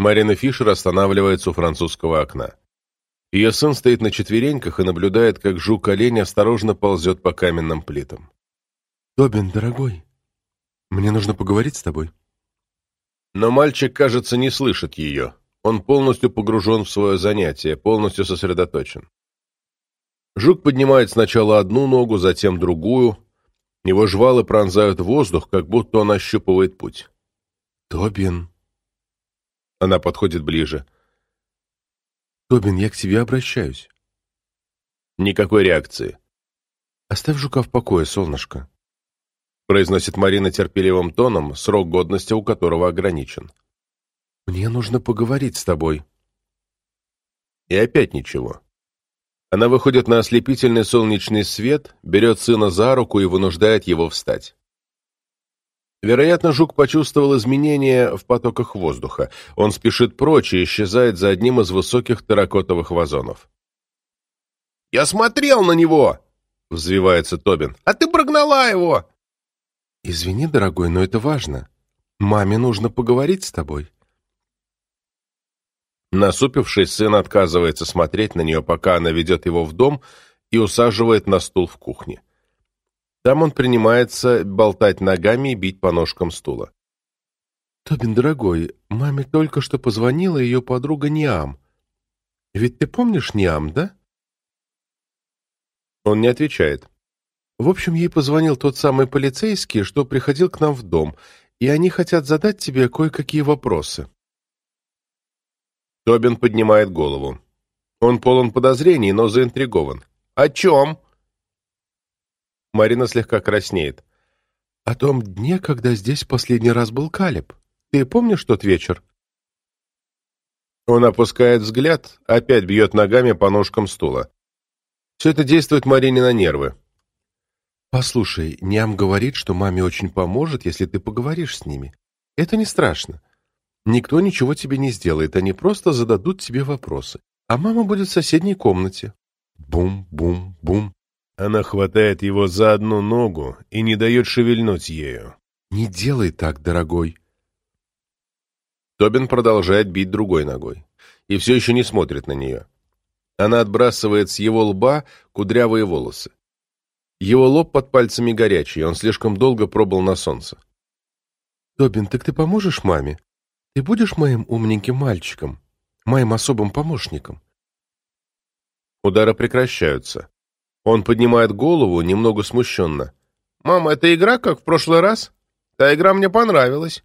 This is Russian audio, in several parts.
Марина Фишер останавливается у французского окна. Ее сын стоит на четвереньках и наблюдает, как жук-олень осторожно ползет по каменным плитам. «Тобин, дорогой, мне нужно поговорить с тобой». Но мальчик, кажется, не слышит ее. Он полностью погружен в свое занятие, полностью сосредоточен. Жук поднимает сначала одну ногу, затем другую. Его жвалы пронзают воздух, как будто он ощупывает путь. «Тобин». Она подходит ближе. «Тобин, я к тебе обращаюсь». Никакой реакции. «Оставь жука в покое, солнышко», произносит Марина терпеливым тоном, срок годности у которого ограничен. «Мне нужно поговорить с тобой». И опять ничего. Она выходит на ослепительный солнечный свет, берет сына за руку и вынуждает его встать. Вероятно, жук почувствовал изменения в потоках воздуха. Он спешит прочь и исчезает за одним из высоких терракотовых вазонов. «Я смотрел на него!» — взвивается Тобин. «А ты прогнала его!» «Извини, дорогой, но это важно. Маме нужно поговорить с тобой». Насупившись, сын отказывается смотреть на нее, пока она ведет его в дом и усаживает на стул в кухне. Там он принимается болтать ногами и бить по ножкам стула. «Тобин, дорогой, маме только что позвонила ее подруга Ниам. Ведь ты помнишь Ниам, да?» Он не отвечает. В общем, ей позвонил тот самый полицейский, что приходил к нам в дом, и они хотят задать тебе кое-какие вопросы. Тобин поднимает голову. Он полон подозрений, но заинтригован. «О чем?» Марина слегка краснеет. «О том дне, когда здесь последний раз был Калиб. Ты помнишь тот вечер?» Он опускает взгляд, опять бьет ногами по ножкам стула. Все это действует Марине на нервы. «Послушай, Ням говорит, что маме очень поможет, если ты поговоришь с ними. Это не страшно. Никто ничего тебе не сделает, они просто зададут тебе вопросы. А мама будет в соседней комнате». Бум-бум-бум. Она хватает его за одну ногу и не дает шевельнуть ею. «Не делай так, дорогой». Тобин продолжает бить другой ногой и все еще не смотрит на нее. Она отбрасывает с его лба кудрявые волосы. Его лоб под пальцами горячий, он слишком долго пробыл на солнце. «Тобин, так ты поможешь маме? Ты будешь моим умненьким мальчиком, моим особым помощником?» Удары прекращаются. Он поднимает голову, немного смущенно. «Мама, это игра, как в прошлый раз? Та игра мне понравилась».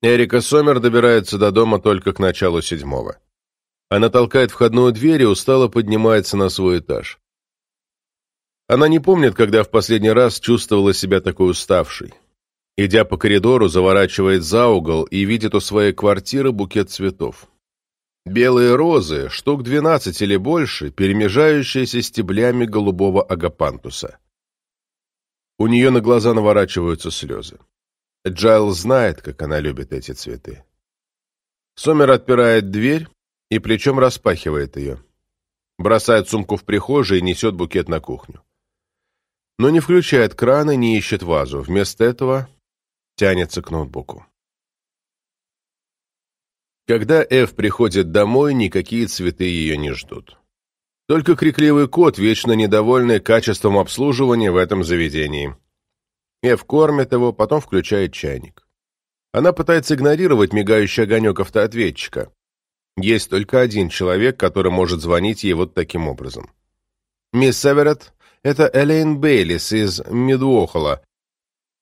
Эрика Сомер добирается до дома только к началу седьмого. Она толкает входную дверь и устало поднимается на свой этаж. Она не помнит, когда в последний раз чувствовала себя такой уставшей. Идя по коридору, заворачивает за угол и видит у своей квартиры букет цветов. Белые розы, штук двенадцать или больше, перемежающиеся стеблями голубого агапантуса. У нее на глаза наворачиваются слезы. Джайл знает, как она любит эти цветы. Сомер отпирает дверь и плечом распахивает ее. Бросает сумку в прихожей и несет букет на кухню. Но не включает краны, не ищет вазу. Вместо этого тянется к ноутбуку. Когда Эв приходит домой, никакие цветы ее не ждут. Только крикливый кот, вечно недовольный качеством обслуживания в этом заведении. Эв кормит его, потом включает чайник. Она пытается игнорировать мигающий огонек автоответчика. Есть только один человек, который может звонить ей вот таким образом. «Мисс Северет, это Элейн Бейлис из Мидуохола.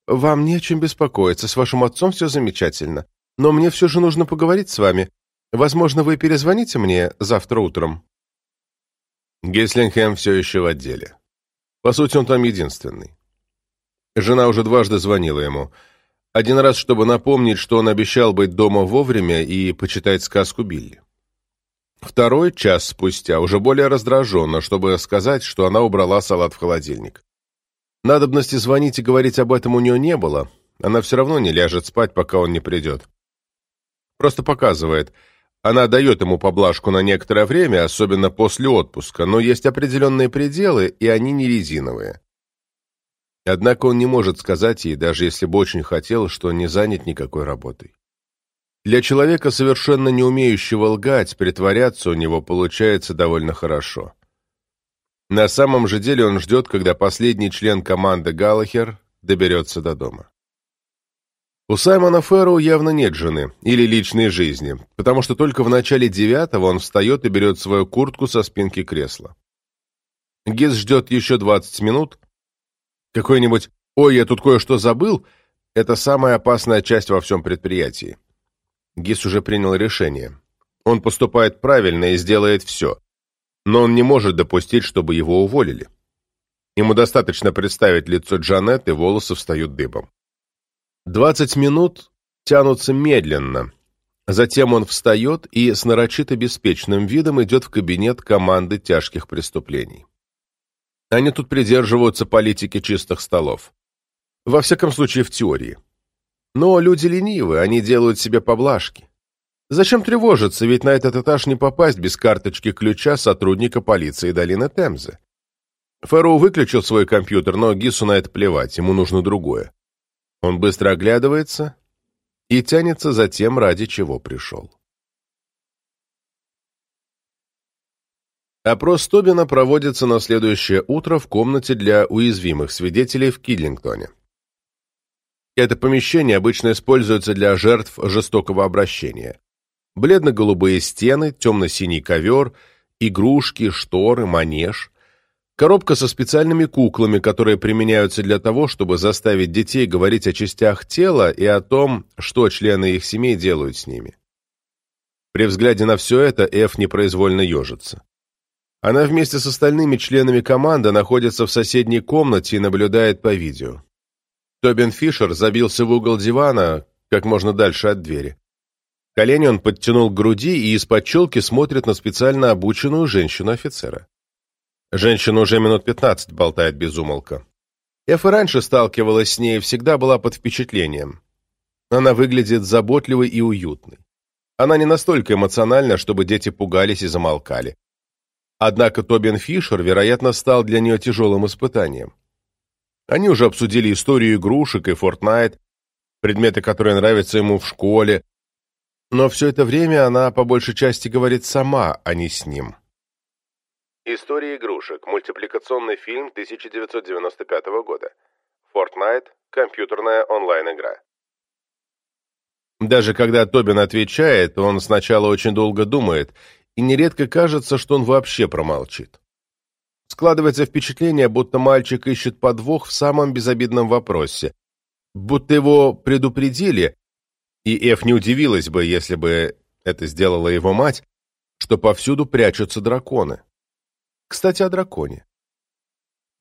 Вам не о чем беспокоиться, с вашим отцом все замечательно. Но мне все же нужно поговорить с вами. Возможно, вы перезвоните мне завтра утром». Геслингхэм все еще в отделе. По сути, он там единственный. Жена уже дважды звонила ему. Один раз, чтобы напомнить, что он обещал быть дома вовремя и почитать сказку Билли. Второй час спустя, уже более раздраженно, чтобы сказать, что она убрала салат в холодильник. Надобности звонить и говорить об этом у нее не было. Она все равно не ляжет спать, пока он не придет. Просто показывает. Она дает ему поблажку на некоторое время, особенно после отпуска, но есть определенные пределы, и они не резиновые. Однако он не может сказать ей, даже если бы очень хотел, что не занят никакой работой. Для человека, совершенно не умеющего лгать, притворяться у него получается довольно хорошо. На самом же деле он ждет, когда последний член команды Галлахер доберется до дома. У Саймона Фэрроу явно нет жены или личной жизни, потому что только в начале девятого он встает и берет свою куртку со спинки кресла. Гиз ждет еще 20 минут. Какой-нибудь «Ой, я тут кое-что забыл» — это самая опасная часть во всем предприятии. Гис уже принял решение. Он поступает правильно и сделает все. Но он не может допустить, чтобы его уволили. Ему достаточно представить лицо Джанет, и волосы встают дыбом. Двадцать минут тянутся медленно. Затем он встает и с нарочито беспечным видом идет в кабинет команды тяжких преступлений. Они тут придерживаются политики чистых столов. Во всяком случае, в теории. Но люди ленивы, они делают себе поблажки. Зачем тревожиться, ведь на этот этаж не попасть без карточки ключа сотрудника полиции долины Темзы. Фэрроу выключил свой компьютер, но Гису на это плевать, ему нужно другое. Он быстро оглядывается и тянется за тем, ради чего пришел. Опрос Тобина проводится на следующее утро в комнате для уязвимых свидетелей в Кидлингтоне. Это помещение обычно используется для жертв жестокого обращения. Бледно-голубые стены, темно-синий ковер, игрушки, шторы, манеж. Коробка со специальными куклами, которые применяются для того, чтобы заставить детей говорить о частях тела и о том, что члены их семей делают с ними. При взгляде на все это Эф непроизвольно ежится. Она вместе с остальными членами команды находится в соседней комнате и наблюдает по видео. Тобин Фишер забился в угол дивана как можно дальше от двери. Колени он подтянул к груди и из-под челки смотрит на специально обученную женщину-офицера. Женщина уже минут пятнадцать болтает без умолка. Эф и раньше сталкивалась с ней и всегда была под впечатлением. Она выглядит заботливой и уютной. Она не настолько эмоциональна, чтобы дети пугались и замолкали. Однако Тобин Фишер, вероятно, стал для нее тяжелым испытанием. Они уже обсудили историю игрушек и Fortnite, предметы, которые нравятся ему в школе, но все это время она по большей части говорит сама, а не с ним. История игрушек. Мультипликационный фильм 1995 года. Fortnite. Компьютерная онлайн-игра. Даже когда Тобин отвечает, он сначала очень долго думает, и нередко кажется, что он вообще промолчит. Складывается впечатление, будто мальчик ищет подвох в самом безобидном вопросе, будто его предупредили, и Эф не удивилась бы, если бы это сделала его мать, что повсюду прячутся драконы. Кстати, о драконе.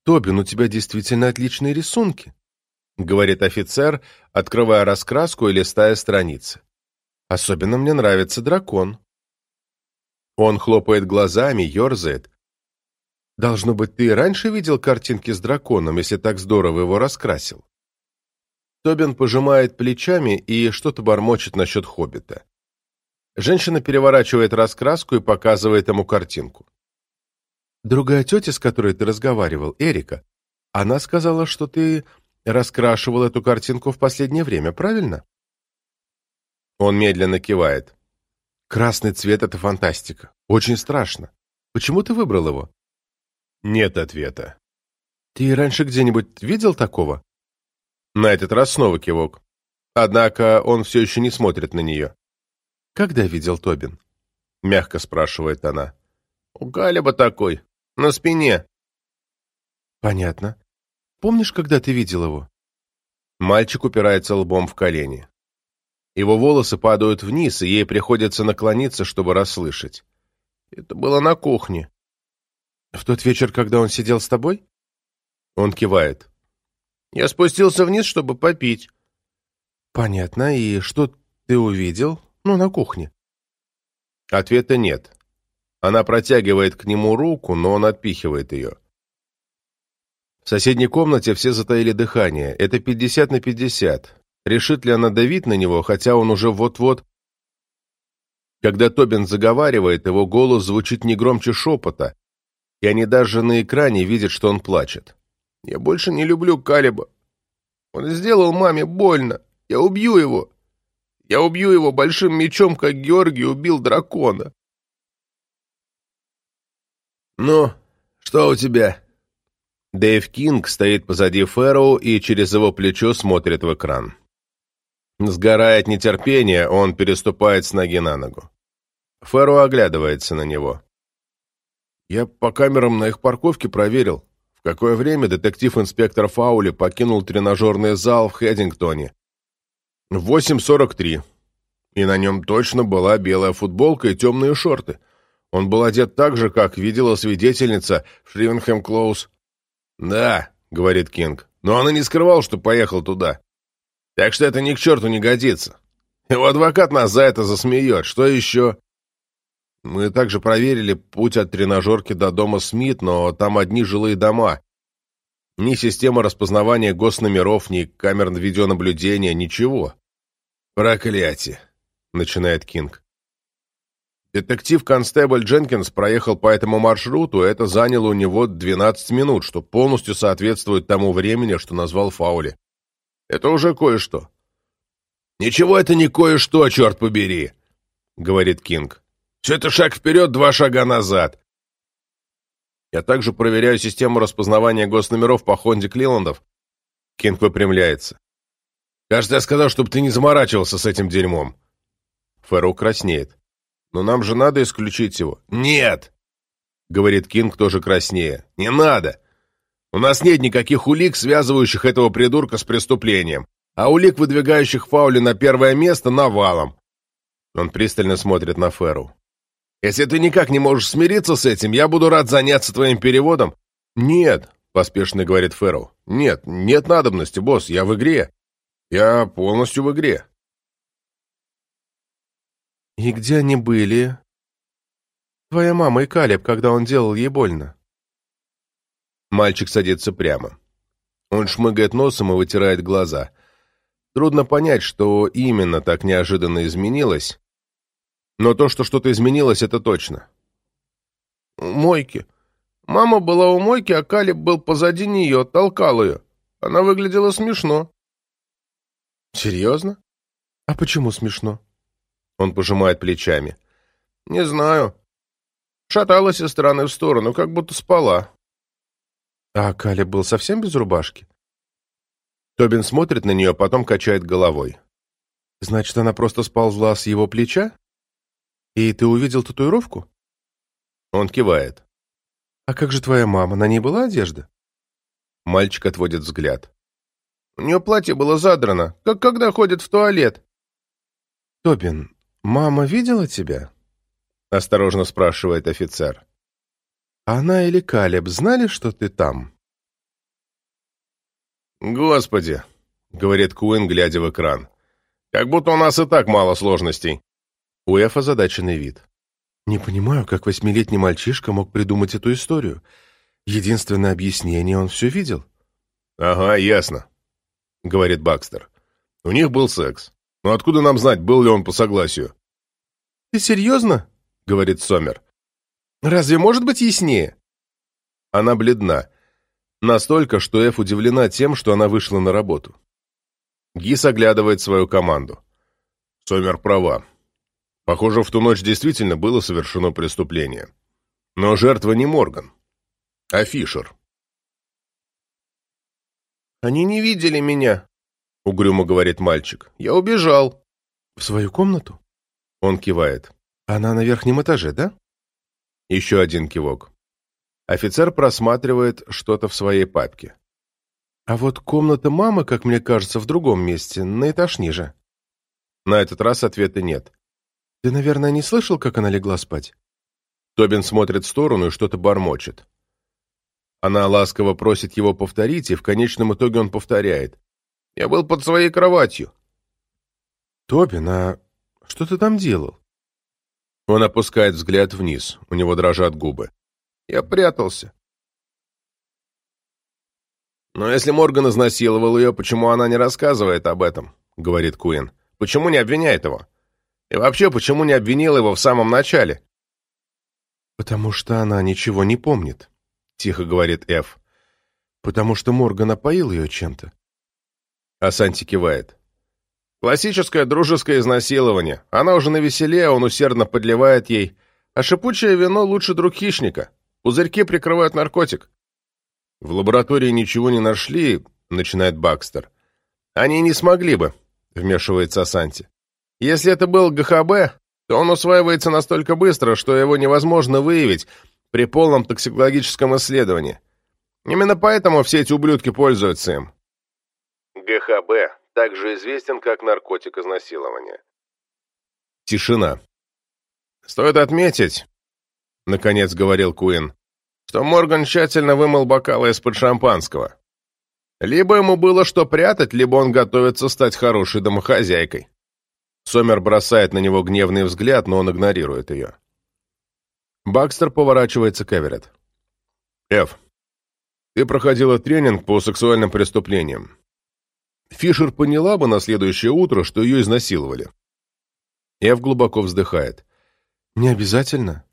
«Тобин, у тебя действительно отличные рисунки», — говорит офицер, открывая раскраску и листая страницы. «Особенно мне нравится дракон». Он хлопает глазами, ерзает. «Должно быть, ты раньше видел картинки с драконом, если так здорово его раскрасил». Тобин пожимает плечами и что-то бормочет насчет хоббита. Женщина переворачивает раскраску и показывает ему картинку. Другая тетя, с которой ты разговаривал, Эрика, она сказала, что ты раскрашивал эту картинку в последнее время, правильно? Он медленно кивает. Красный цвет — это фантастика. Очень страшно. Почему ты выбрал его? Нет ответа. Ты раньше где-нибудь видел такого? На этот раз снова кивок. Однако он все еще не смотрит на нее. «Когда видел Тобин?» — мягко спрашивает она. «У Галеба такой. На спине. Понятно. Помнишь, когда ты видел его? Мальчик упирается лбом в колени. Его волосы падают вниз, и ей приходится наклониться, чтобы расслышать. Это было на кухне. В тот вечер, когда он сидел с тобой? Он кивает. Я спустился вниз, чтобы попить. Понятно. И что ты увидел? Ну, на кухне. Ответа нет. Она протягивает к нему руку, но он отпихивает ее. В соседней комнате все затаили дыхание. Это 50 на 50. Решит ли она давить на него, хотя он уже вот-вот... Когда Тобин заговаривает, его голос звучит не громче шепота, и они даже на экране видят, что он плачет. «Я больше не люблю Калиба. Он сделал маме больно. Я убью его. Я убью его большим мечом, как Георгий убил дракона. «Ну, что у тебя?» Дэйв Кинг стоит позади Фэрроу и через его плечо смотрит в экран. Сгорая от нетерпения, он переступает с ноги на ногу. Фэрроу оглядывается на него. «Я по камерам на их парковке проверил, в какое время детектив-инспектор Фаули покинул тренажерный зал в Хэддингтоне. В 8.43. И на нем точно была белая футболка и темные шорты. Он был одет так же, как видела свидетельница Шривенхэм Клоус. «Да», — говорит Кинг, — «но он и не скрывал, что поехал туда. Так что это ни к черту не годится. Его адвокат нас за это засмеет. Что еще?» Мы также проверили путь от тренажерки до дома Смит, но там одни жилые дома. Ни система распознавания госномеров, ни камер видеонаблюдения, ничего. «Проклятие!» — начинает Кинг. Детектив-констебль Дженкинс проехал по этому маршруту, и это заняло у него 12 минут, что полностью соответствует тому времени, что назвал Фаули. Это уже кое-что. «Ничего это не кое-что, черт побери!» — говорит Кинг. «Все это шаг вперед, два шага назад. Я также проверяю систему распознавания госномеров по Хонде Клиландов». Кинг выпрямляется. «Кажется, я сказал, чтобы ты не заморачивался с этим дерьмом». Фэрроу краснеет. Но нам же надо исключить его. Нет! Говорит Кинг тоже краснея. Не надо! У нас нет никаких улик, связывающих этого придурка с преступлением, а улик, выдвигающих Фаули на первое место, навалом. Он пристально смотрит на Феру. Если ты никак не можешь смириться с этим, я буду рад заняться твоим переводом. Нет, поспешно говорит Ферроу. Нет, нет надобности, босс, я в игре. Я полностью в игре. «И где они были?» «Твоя мама и Калеб, когда он делал ей больно». Мальчик садится прямо. Он шмыгает носом и вытирает глаза. Трудно понять, что именно так неожиданно изменилось, но то, что что-то изменилось, это точно. «Мойки. Мама была у мойки, а Калеб был позади нее, толкал ее. Она выглядела смешно». «Серьезно? А почему смешно?» Он пожимает плечами. «Не знаю. Шаталась из стороны в сторону, как будто спала». «А Каля был совсем без рубашки?» Тобин смотрит на нее, потом качает головой. «Значит, она просто сползла с его плеча? И ты увидел татуировку?» Он кивает. «А как же твоя мама? На ней была одежда?» Мальчик отводит взгляд. «У нее платье было задрано, как когда ходит в туалет». «Тобин, «Мама видела тебя?» — осторожно спрашивает офицер. «Она или Калеб знали, что ты там?» «Господи!» — говорит Куин, глядя в экран. «Как будто у нас и так мало сложностей». У Эфа задаченный вид. «Не понимаю, как восьмилетний мальчишка мог придумать эту историю. Единственное объяснение, он все видел». «Ага, ясно», — говорит Бакстер. «У них был секс. Но откуда нам знать, был ли он по согласию? «Ты серьезно?» — говорит Сомер. «Разве может быть яснее?» Она бледна. Настолько, что Эф удивлена тем, что она вышла на работу. Гис оглядывает свою команду. Сомер права. Похоже, в ту ночь действительно было совершено преступление. Но жертва не Морган, а Фишер. «Они не видели меня», — угрюмо говорит мальчик. «Я убежал». «В свою комнату?» Он кивает. «Она на верхнем этаже, да?» Еще один кивок. Офицер просматривает что-то в своей папке. «А вот комната мамы, как мне кажется, в другом месте, на этаж ниже». На этот раз ответа нет. «Ты, наверное, не слышал, как она легла спать?» Тобин смотрит в сторону и что-то бормочет. Она ласково просит его повторить, и в конечном итоге он повторяет. Я был под своей кроватью. Тобин, а что ты там делал? Он опускает взгляд вниз, у него дрожат губы. Я прятался. Но если Морган изнасиловал ее, почему она не рассказывает об этом? Говорит Куин. Почему не обвиняет его? И вообще, почему не обвинил его в самом начале? Потому что она ничего не помнит, тихо говорит Эф. Потому что Морган опоил ее чем-то. А Санти кивает. Классическое дружеское изнасилование. Она уже на веселе, он усердно подливает ей. А шипучее вино лучше друг хищника. Пузырьки прикрывают наркотик. В лаборатории ничего не нашли, начинает Бакстер. Они не смогли бы, вмешивается Асанти. Если это был ГХБ, то он усваивается настолько быстро, что его невозможно выявить при полном токсикологическом исследовании. Именно поэтому все эти ублюдки пользуются им. ГХБ также известен как наркотик изнасилования. Тишина. «Стоит отметить», — наконец говорил Куин, что Морган тщательно вымыл бокалы из-под шампанского. Либо ему было что прятать, либо он готовится стать хорошей домохозяйкой. Сомер бросает на него гневный взгляд, но он игнорирует ее. Бакстер поворачивается к Эверетт. «Эв, ты проходила тренинг по сексуальным преступлениям. Фишер поняла бы на следующее утро, что ее изнасиловали». Эв глубоко вздыхает. «Не обязательно.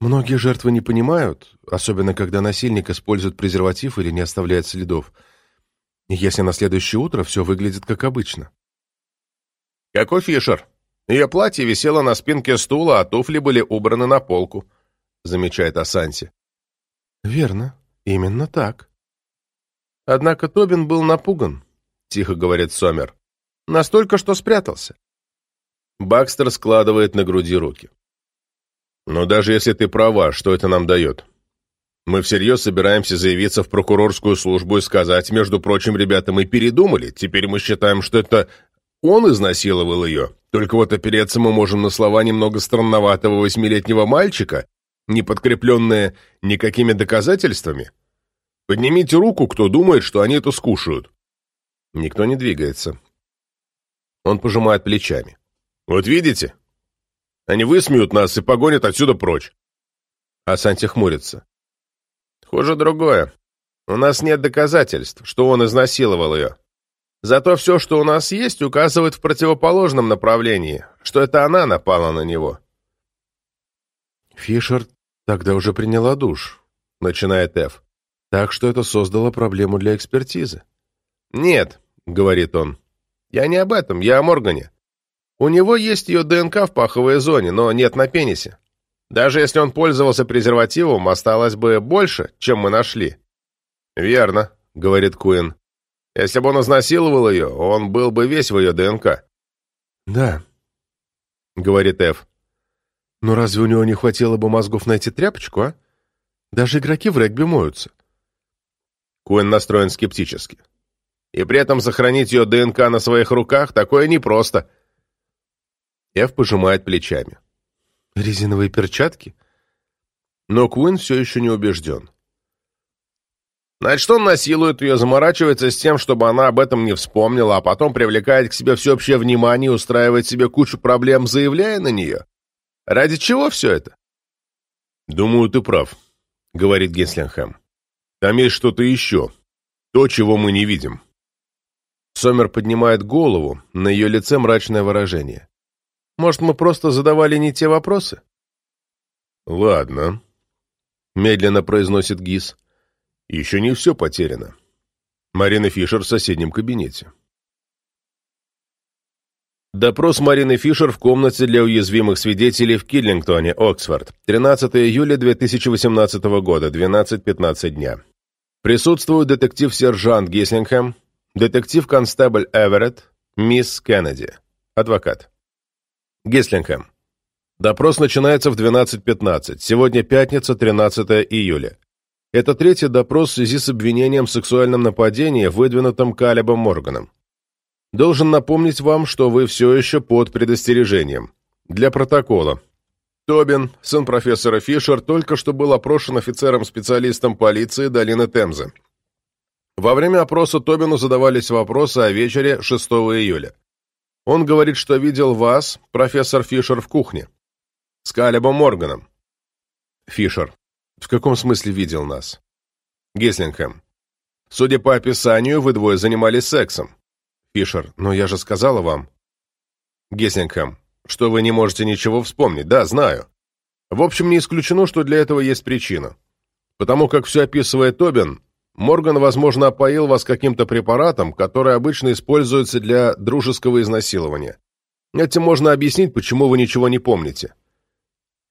Многие жертвы не понимают, особенно когда насильник использует презерватив или не оставляет следов, если на следующее утро все выглядит как обычно». «Какой Фишер? Ее платье висело на спинке стула, а туфли были убраны на полку», — замечает Асанти. «Верно, именно так». «Однако Тобин был напуган», — тихо говорит Сомер. «Настолько, что спрятался». Бакстер складывает на груди руки. «Но даже если ты права, что это нам дает? Мы всерьез собираемся заявиться в прокурорскую службу и сказать, между прочим, ребята, мы передумали, теперь мы считаем, что это он изнасиловал ее. Только вот опереться мы можем на слова немного странноватого восьмилетнего мальчика, не подкрепленные никакими доказательствами. Поднимите руку, кто думает, что они это скушают. Никто не двигается. Он пожимает плечами. Вот видите? Они высмеют нас и погонят отсюда прочь. А Санти хмурится. Хуже другое. У нас нет доказательств, что он изнасиловал ее. Зато все, что у нас есть, указывает в противоположном направлении, что это она напала на него. Фишер тогда уже приняла душ, начинает Эф. Так что это создало проблему для экспертизы. «Нет», — говорит он, — «я не об этом, я о Моргане. У него есть ее ДНК в паховой зоне, но нет на пенисе. Даже если он пользовался презервативом, осталось бы больше, чем мы нашли». «Верно», — говорит Куин. Если бы он изнасиловал ее, он был бы весь в ее ДНК. «Да», — говорит Эф. «Но разве у него не хватило бы мозгов найти тряпочку, а? Даже игроки в регби моются». Куин настроен скептически. И при этом сохранить ее ДНК на своих руках такое непросто. Эф пожимает плечами. «Резиновые перчатки?» Но Куин все еще не убежден. Значит, он насилует ее, заморачивается с тем, чтобы она об этом не вспомнила, а потом привлекает к себе всеобщее внимание устраивает себе кучу проблем, заявляя на нее. Ради чего все это? «Думаю, ты прав», — говорит Геслингхэм. «Там есть что-то еще. То, чего мы не видим». Сомер поднимает голову, на ее лице мрачное выражение. «Может, мы просто задавали не те вопросы?» «Ладно», — медленно произносит Гис. Еще не все потеряно. Марина Фишер в соседнем кабинете. Допрос Марины Фишер в комнате для уязвимых свидетелей в Киллингтоне, Оксфорд. 13 июля 2018 года, 12.15 дня. Присутствуют детектив-сержант Гислингхэм, детектив-констебль Эверетт, мисс Кеннеди, адвокат. Гислингхэм. Допрос начинается в 12.15. Сегодня пятница, 13 июля. Это третий допрос в связи с обвинением в сексуальном нападении, выдвинутым Калебом Морганом. Должен напомнить вам, что вы все еще под предостережением. Для протокола. Тобин, сын профессора Фишер, только что был опрошен офицером-специалистом полиции долины Темзы. Во время опроса Тобину задавались вопросы о вечере 6 июля. Он говорит, что видел вас, профессор Фишер, в кухне. С Калебом Морганом. Фишер. В каком смысле видел нас? Геслингхэм. Судя по описанию, вы двое занимались сексом. Фишер. Но я же сказала вам. Геслингхэм. Что вы не можете ничего вспомнить. Да, знаю. В общем, не исключено, что для этого есть причина. Потому как все описывает Тобин, Морган, возможно, опоил вас каким-то препаратом, который обычно используется для дружеского изнасилования. Этим можно объяснить, почему вы ничего не помните.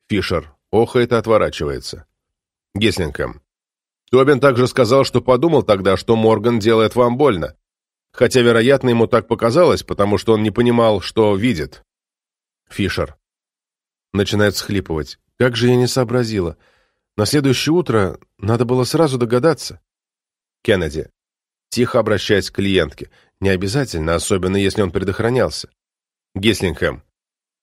Фишер. Охает и отворачивается. Геслингхэм. Тобин также сказал, что подумал тогда, что Морган делает вам больно. Хотя, вероятно, ему так показалось, потому что он не понимал, что видит. Фишер. Начинает схлипывать. Как же я не сообразила. На следующее утро надо было сразу догадаться. Кеннеди. Тихо обращаясь к клиентке. Не обязательно, особенно если он предохранялся. Геслингхэм.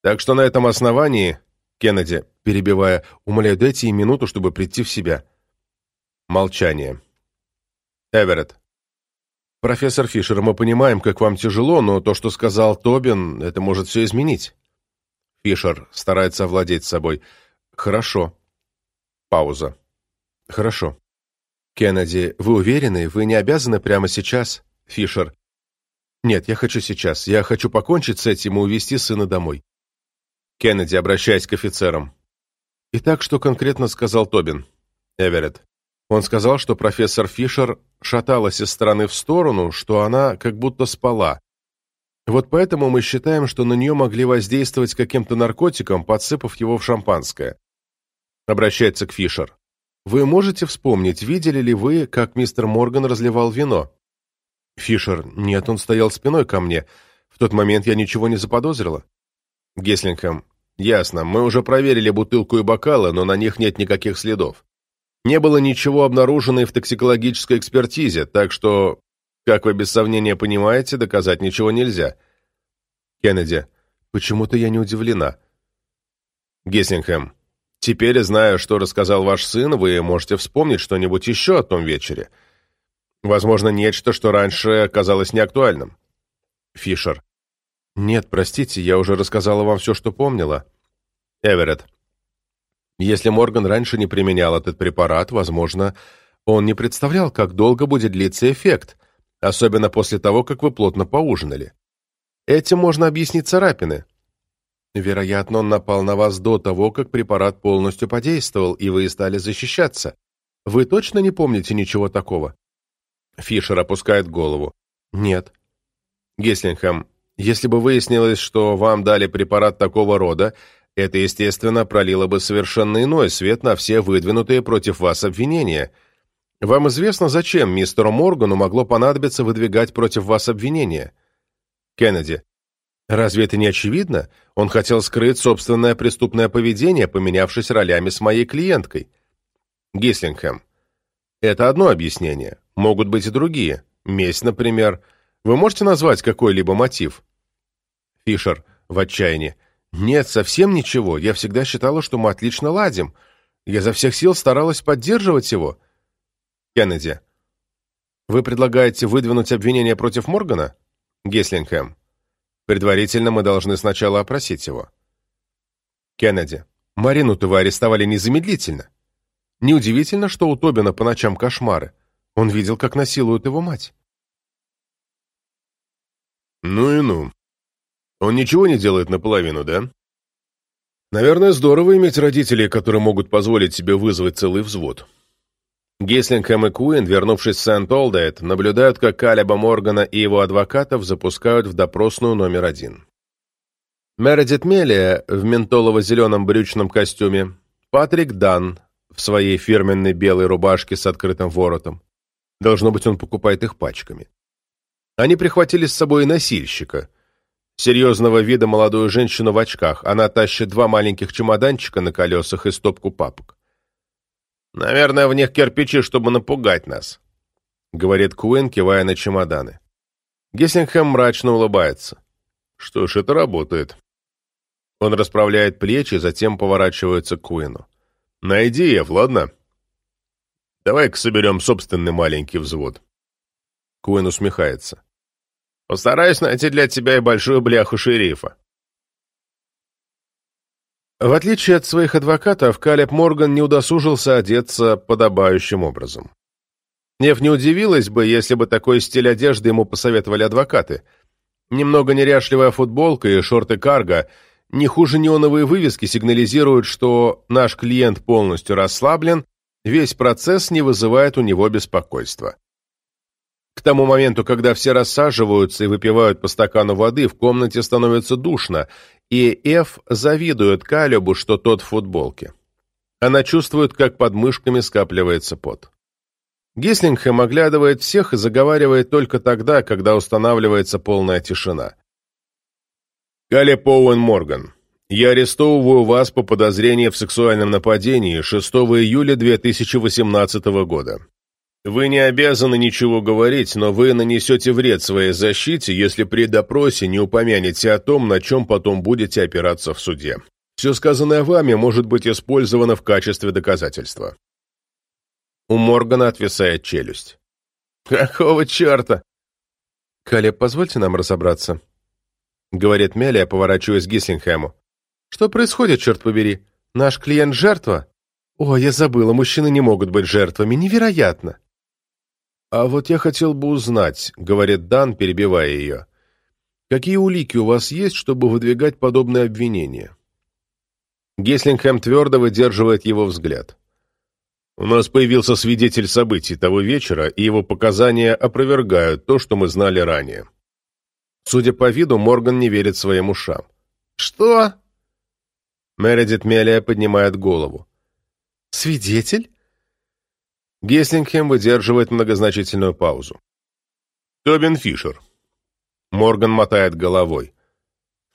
Так что на этом основании, Кеннеди, перебивая, умоляю, дайте ей минуту, чтобы прийти в себя. Молчание. Эверетт. «Профессор Фишер, мы понимаем, как вам тяжело, но то, что сказал Тобин, это может все изменить». Фишер старается овладеть собой. «Хорошо». Пауза. «Хорошо». «Кеннеди, вы уверены? Вы не обязаны прямо сейчас?» Фишер. «Нет, я хочу сейчас. Я хочу покончить с этим и увезти сына домой». Кеннеди, обращаясь к офицерам. «Итак, что конкретно сказал Тобин?» Эверетт. Он сказал, что профессор Фишер шаталась из стороны в сторону, что она как будто спала. Вот поэтому мы считаем, что на нее могли воздействовать каким-то наркотиком, подсыпав его в шампанское. Обращается к Фишер. Вы можете вспомнить, видели ли вы, как мистер Морган разливал вино? Фишер. Нет, он стоял спиной ко мне. В тот момент я ничего не заподозрила. Геслингхэм. Ясно. Мы уже проверили бутылку и бокалы, но на них нет никаких следов. Не было ничего обнаружено и в токсикологической экспертизе, так что, как вы без сомнения понимаете, доказать ничего нельзя. Кеннеди. Почему-то я не удивлена. Гессингхэм. Теперь, зная, что рассказал ваш сын, вы можете вспомнить что-нибудь еще о том вечере. Возможно, нечто, что раньше оказалось неактуальным. Фишер. Нет, простите, я уже рассказала вам все, что помнила. Эверетт. Если Морган раньше не применял этот препарат, возможно, он не представлял, как долго будет длиться эффект, особенно после того, как вы плотно поужинали. Этим можно объяснить царапины. Вероятно, он напал на вас до того, как препарат полностью подействовал, и вы стали защищаться. Вы точно не помните ничего такого? Фишер опускает голову. Нет. Геслингхэм, если бы выяснилось, что вам дали препарат такого рода, это, естественно, пролило бы совершенно иной свет на все выдвинутые против вас обвинения. Вам известно, зачем мистеру Моргану могло понадобиться выдвигать против вас обвинения? Кеннеди. Разве это не очевидно? Он хотел скрыть собственное преступное поведение, поменявшись ролями с моей клиенткой. Гислингхэм. Это одно объяснение. Могут быть и другие. Месть, например. Вы можете назвать какой-либо мотив? Фишер в отчаянии. «Нет, совсем ничего. Я всегда считала, что мы отлично ладим. Я за всех сил старалась поддерживать его». Кеннеди. «Вы предлагаете выдвинуть обвинение против Моргана?» Геслингхэм. «Предварительно мы должны сначала опросить его». Кеннеди. «Марину-то вы арестовали незамедлительно. Неудивительно, что у Тобина по ночам кошмары. Он видел, как насилуют его мать». «Ну и ну. Он ничего не делает наполовину, да? Наверное, здорово иметь родителей, которые могут позволить себе вызвать целый взвод. Геслингхэм и Куин, вернувшись в Сент-Олдайт, наблюдают, как Калеба Моргана и его адвокатов запускают в допросную номер один. Мередит Мелия в ментолово-зеленом брючном костюме, Патрик Дан в своей фирменной белой рубашке с открытым воротом. Должно быть, он покупает их пачками. Они прихватили с собой носильщика, серьезного вида молодую женщину в очках. Она тащит два маленьких чемоданчика на колесах и стопку папок. «Наверное, в них кирпичи, чтобы напугать нас», — говорит Куин, кивая на чемоданы. Гессингхэм мрачно улыбается. «Что ж, это работает». Он расправляет плечи, затем поворачивается к Куину. «Найди Ев, ладно? Давай-ка соберем собственный маленький взвод». Куин усмехается. Постараюсь найти для тебя и большую бляху шерифа». В отличие от своих адвокатов, Калеб Морган не удосужился одеться подобающим образом. Нев не удивилась бы, если бы такой стиль одежды ему посоветовали адвокаты. Немного неряшливая футболка и шорты карго не хуже неоновые вывески сигнализируют, что наш клиент полностью расслаблен Весь процесс не вызывает у него беспокойства. К тому моменту, когда все рассаживаются и выпивают по стакану воды, в комнате становится душно, и Эф завидует Калебу, что тот в футболке. Она чувствует, как под мышками скапливается пот. Гислингхэм оглядывает всех и заговаривает только тогда, когда устанавливается полная тишина. «Калеб Оуэн Морган, я арестовываю вас по подозрению в сексуальном нападении 6 июля 2018 года. Вы не обязаны ничего говорить, но вы нанесете вред своей защите, если при допросе не упомянете о том, на чем потом будете опираться в суде. Все сказанное вами может быть использовано в качестве доказательства. У Моргана отвисает челюсть. «Какого черта?» «Калеб, позвольте нам разобраться», — говорит Мелия, поворачиваясь к Гислингхэму. «Что происходит, черт побери? Наш клиент — жертва?» «О, я забыла, мужчины не могут быть жертвами. Невероятно!» «А вот я хотел бы узнать», — говорит Дан, перебивая ее, «какие улики у вас есть, чтобы выдвигать подобные обвинения?» Геслингхэм твердо выдерживает его взгляд. «У нас появился свидетель событий того вечера, и его показания опровергают то, что мы знали ранее». Судя по виду, Морган не верит своим ушам. «Что?» Мередит Мелия поднимает голову. «Свидетель?» Геслингхем выдерживает многозначительную паузу. «Тобин Фишер». Морган мотает головой.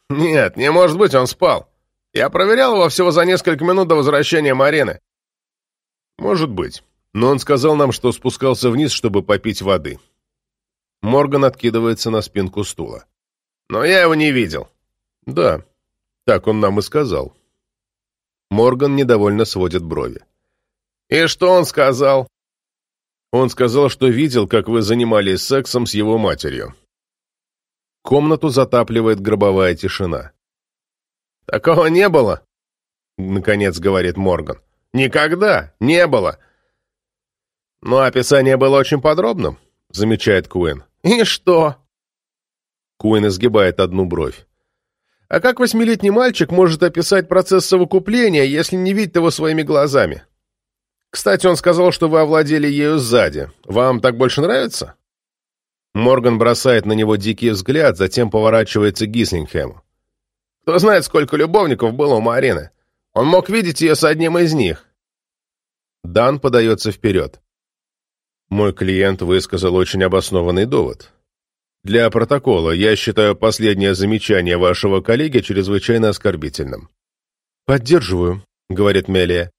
«Нет, не может быть, он спал. Я проверял его всего за несколько минут до возвращения Марины». «Может быть, но он сказал нам, что спускался вниз, чтобы попить воды». Морган откидывается на спинку стула. «Но я его не видел». «Да, так он нам и сказал». Морган недовольно сводит брови. «И что он сказал?» Он сказал, что видел, как вы занимались сексом с его матерью. Комнату затапливает гробовая тишина. «Такого не было», — наконец говорит Морган. «Никогда не было». «Но описание было очень подробным», — замечает Куин. «И что?» Куин изгибает одну бровь. «А как восьмилетний мальчик может описать процесс совокупления, если не видит его своими глазами?» Кстати, он сказал, что вы овладели ею сзади. Вам так больше нравится?» Морган бросает на него дикий взгляд, затем поворачивается к Гислингхэму. «Кто знает, сколько любовников было у Марины? Он мог видеть ее с одним из них». Дан подается вперед. Мой клиент высказал очень обоснованный довод. Для протокола я считаю последнее замечание вашего коллеги чрезвычайно оскорбительным. «Поддерживаю», — говорит Мелия.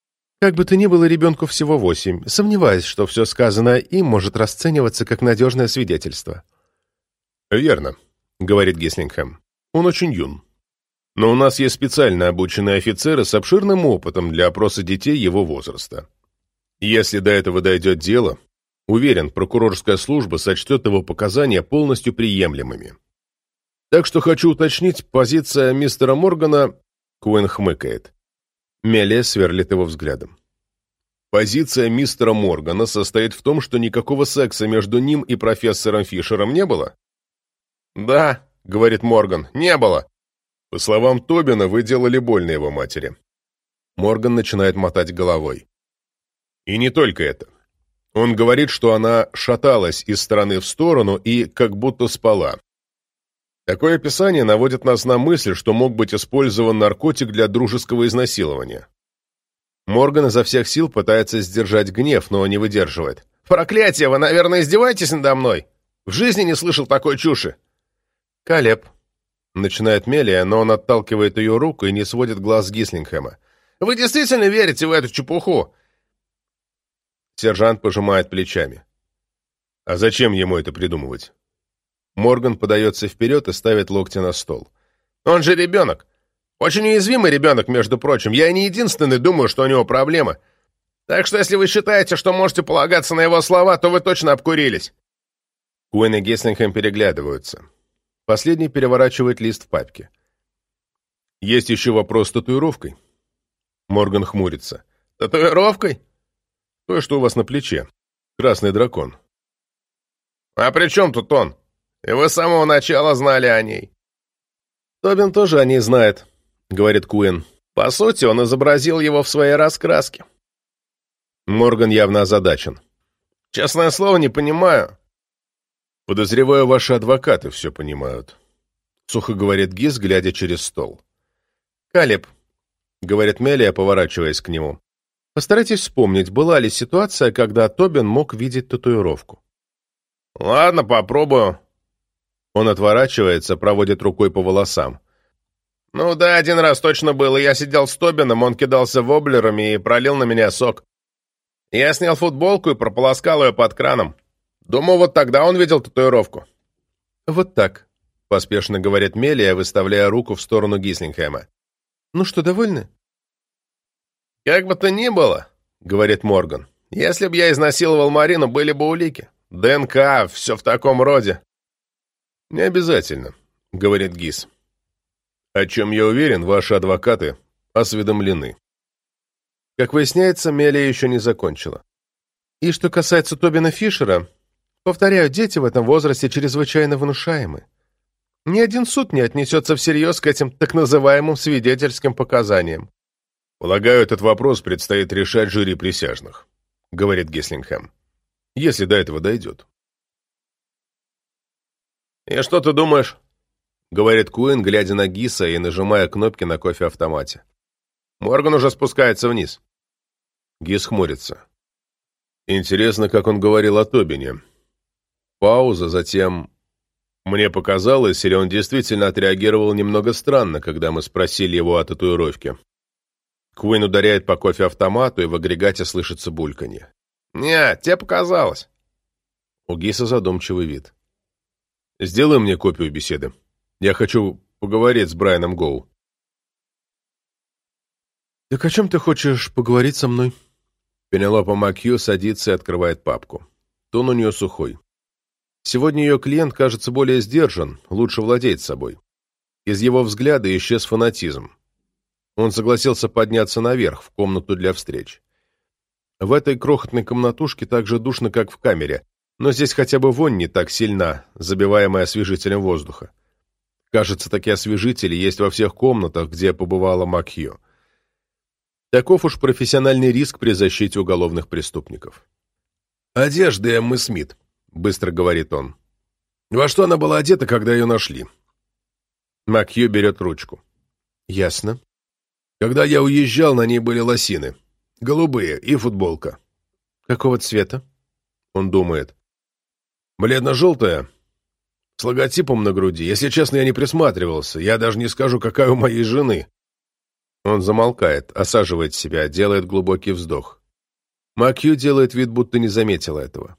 Как бы то ни было, ребенку всего восемь. Сомневаюсь, что все сказанное им может расцениваться как надежное свидетельство. «Верно», — говорит Гислингхэм. «Он очень юн. Но у нас есть специально обученные офицеры с обширным опытом для опроса детей его возраста. Если до этого дойдет дело, уверен, прокурорская служба сочтет его показания полностью приемлемыми. Так что хочу уточнить, позиция мистера Моргана...» Куин хмыкает. Мелия сверлит его взглядом. Позиция мистера Моргана состоит в том, что никакого секса между ним и профессором Фишером не было? «Да», — говорит Морган, — «не было». По словам Тобина, вы делали больно его матери. Морган начинает мотать головой. И не только это. Он говорит, что она шаталась из стороны в сторону и как будто спала. Такое описание наводит нас на мысль, что мог быть использован наркотик для дружеского изнасилования. Морган изо всех сил пытается сдержать гнев, но не выдерживает. «Проклятие, вы, наверное, издеваетесь надо мной? В жизни не слышал такой чуши!» «Калеб», — начинает Мелия, но он отталкивает ее руку и не сводит глаз Гислингхэма. «Вы действительно верите в эту чепуху?» Сержант пожимает плечами. «А зачем ему это придумывать?» Морган подается вперед и ставит локти на стол. «Он же ребенок. Очень уязвимый ребенок, между прочим. Я не единственный думаю, что у него проблемы. Так что если вы считаете, что можете полагаться на его слова, то вы точно обкурились». Куин и Геслингхэм переглядываются. Последний переворачивает лист в папке. «Есть еще вопрос с татуировкой?» Морган хмурится. «Татуировкой?» «То, что у вас на плече. Красный дракон». «А при чем тут он?» И вы с самого начала знали о ней. Тобин тоже о ней знает, говорит Куин. По сути, он изобразил его в своей раскраске. Морган явно озадачен. «Честное слово, не понимаю». «Подозреваю, ваши адвокаты все понимают», — сухо говорит Гиз, глядя через стол. «Калеб», — говорит Мелия, поворачиваясь к нему, — «постарайтесь вспомнить, была ли ситуация, когда Тобин мог видеть татуировку». «Ладно, попробую». Он отворачивается, проводит рукой по волосам. «Ну да, один раз точно было. Я сидел с Тобином, он кидался воблерами и пролил на меня сок. Я снял футболку и прополоскал ее под краном. Думаю, вот тогда он видел татуировку». «Вот так», — поспешно говорит Мелия, выставляя руку в сторону Гислингхэма. «Ну что, довольны?» «Как бы то ни было», — говорит Морган, — «если б я изнасиловал Марину, были бы улики. ДНК, все в таком роде». «Не обязательно», — говорит Гис. «О чем я уверен, ваши адвокаты осведомлены». Как выясняется, Мелия еще не закончила. И что касается Тобина Фишера, повторяю, дети в этом возрасте чрезвычайно внушаемы. Ни один суд не отнесется всерьез к этим так называемым свидетельским показаниям. «Полагаю, этот вопрос предстоит решать жюри присяжных», — говорит Геслингхэм, — «если до этого дойдет». «И что ты думаешь?» — говорит Куин, глядя на Гиса и нажимая кнопки на кофе-автомате. «Морган уже спускается вниз». Гис хмурится. Интересно, как он говорил о Тобине. Пауза, затем... Мне показалось, или он действительно отреагировал немного странно, когда мы спросили его о татуировке. Куин ударяет по кофе-автомату, и в агрегате слышится бульканье. «Не, тебе показалось». У Гиса задумчивый вид. «Сделай мне копию беседы. Я хочу поговорить с Брайаном Гоу». «Так о чем ты хочешь поговорить со мной?» Пенелопа Макью садится и открывает папку. Тон у нее сухой. Сегодня ее клиент кажется более сдержан, лучше владеет собой. Из его взгляда исчез фанатизм. Он согласился подняться наверх, в комнату для встреч. В этой крохотной комнатушке так же душно, как в камере, но здесь хотя бы вонь не так сильна, забиваемая освежителем воздуха. Кажется, такие освежители есть во всех комнатах, где побывала Макью. Таков уж профессиональный риск при защите уголовных преступников. «Одежда Эммы Смит», — быстро говорит он. «Во что она была одета, когда ее нашли?» Макью берет ручку. «Ясно. Когда я уезжал, на ней были лосины. Голубые и футболка. Какого цвета? Он думает. Бледно-желтая. С логотипом на груди. Если честно, я не присматривался. Я даже не скажу, какая у моей жены. Он замолкает, осаживает себя, делает глубокий вздох. Макью делает вид, будто не заметила этого.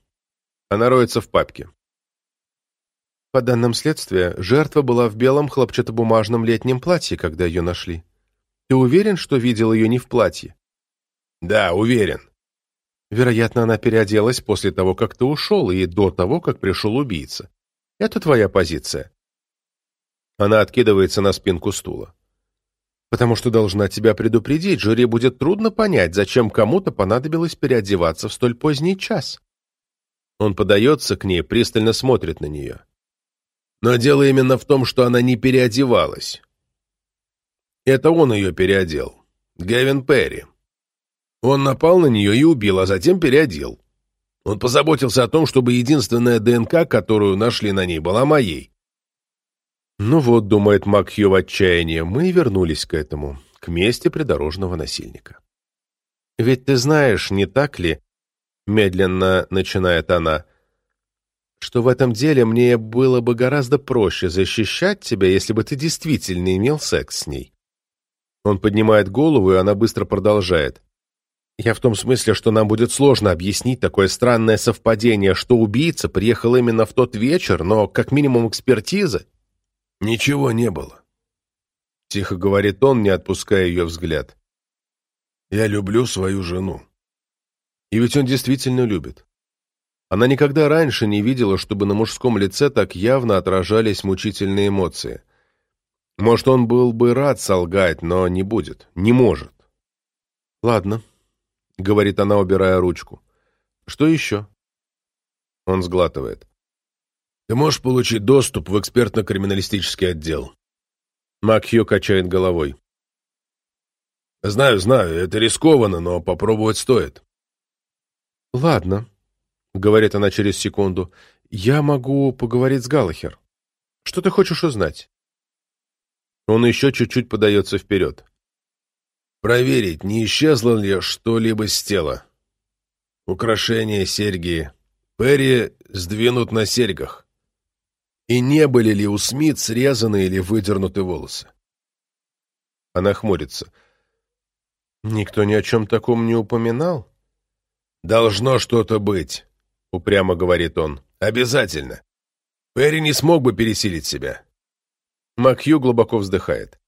Она роется в папке. По данным следствия, жертва была в белом хлопчатобумажном летнем платье, когда ее нашли. Ты уверен, что видел ее не в платье? Да, уверен. Вероятно, она переоделась после того, как ты ушел, и до того, как пришел убийца. Это твоя позиция. Она откидывается на спинку стула. Потому что должна тебя предупредить, жюри будет трудно понять, зачем кому-то понадобилось переодеваться в столь поздний час. Он подается к ней, пристально смотрит на нее. Но дело именно в том, что она не переодевалась. Это он ее переодел. Гевин Перри. Он напал на нее и убил, а затем переодел. Он позаботился о том, чтобы единственная ДНК, которую нашли на ней, была моей. Ну вот, думает Макхью в отчаянии, мы и вернулись к этому, к мести придорожного насильника. Ведь ты знаешь, не так ли, медленно начинает она, что в этом деле мне было бы гораздо проще защищать тебя, если бы ты действительно имел секс с ней. Он поднимает голову, и она быстро продолжает. Я в том смысле, что нам будет сложно объяснить такое странное совпадение, что убийца приехал именно в тот вечер, но как минимум экспертиза. Ничего не было. Тихо говорит он, не отпуская ее взгляд. Я люблю свою жену. И ведь он действительно любит. Она никогда раньше не видела, чтобы на мужском лице так явно отражались мучительные эмоции. Может, он был бы рад солгать, но не будет, не может. «Ладно», — говорит она, убирая ручку. «Что еще?» Он сглатывает. «Ты можешь получить доступ в экспертно-криминалистический отдел». Макхью качает головой. «Знаю, знаю, это рискованно, но попробовать стоит». «Ладно», — говорит она через секунду, — «я могу поговорить с Галлахер. Что ты хочешь узнать?» Он еще чуть-чуть подается вперед. «Проверить, не исчезло ли что-либо с тела. Украшения, серьги. Перри сдвинут на серьгах. И не были ли у Смит срезаны или выдернуты волосы?» Она хмурится. «Никто ни о чем таком не упоминал?» «Должно что-то быть», — упрямо говорит он. «Обязательно. Перри не смог бы пересилить себя». Макью глубоко вздыхает.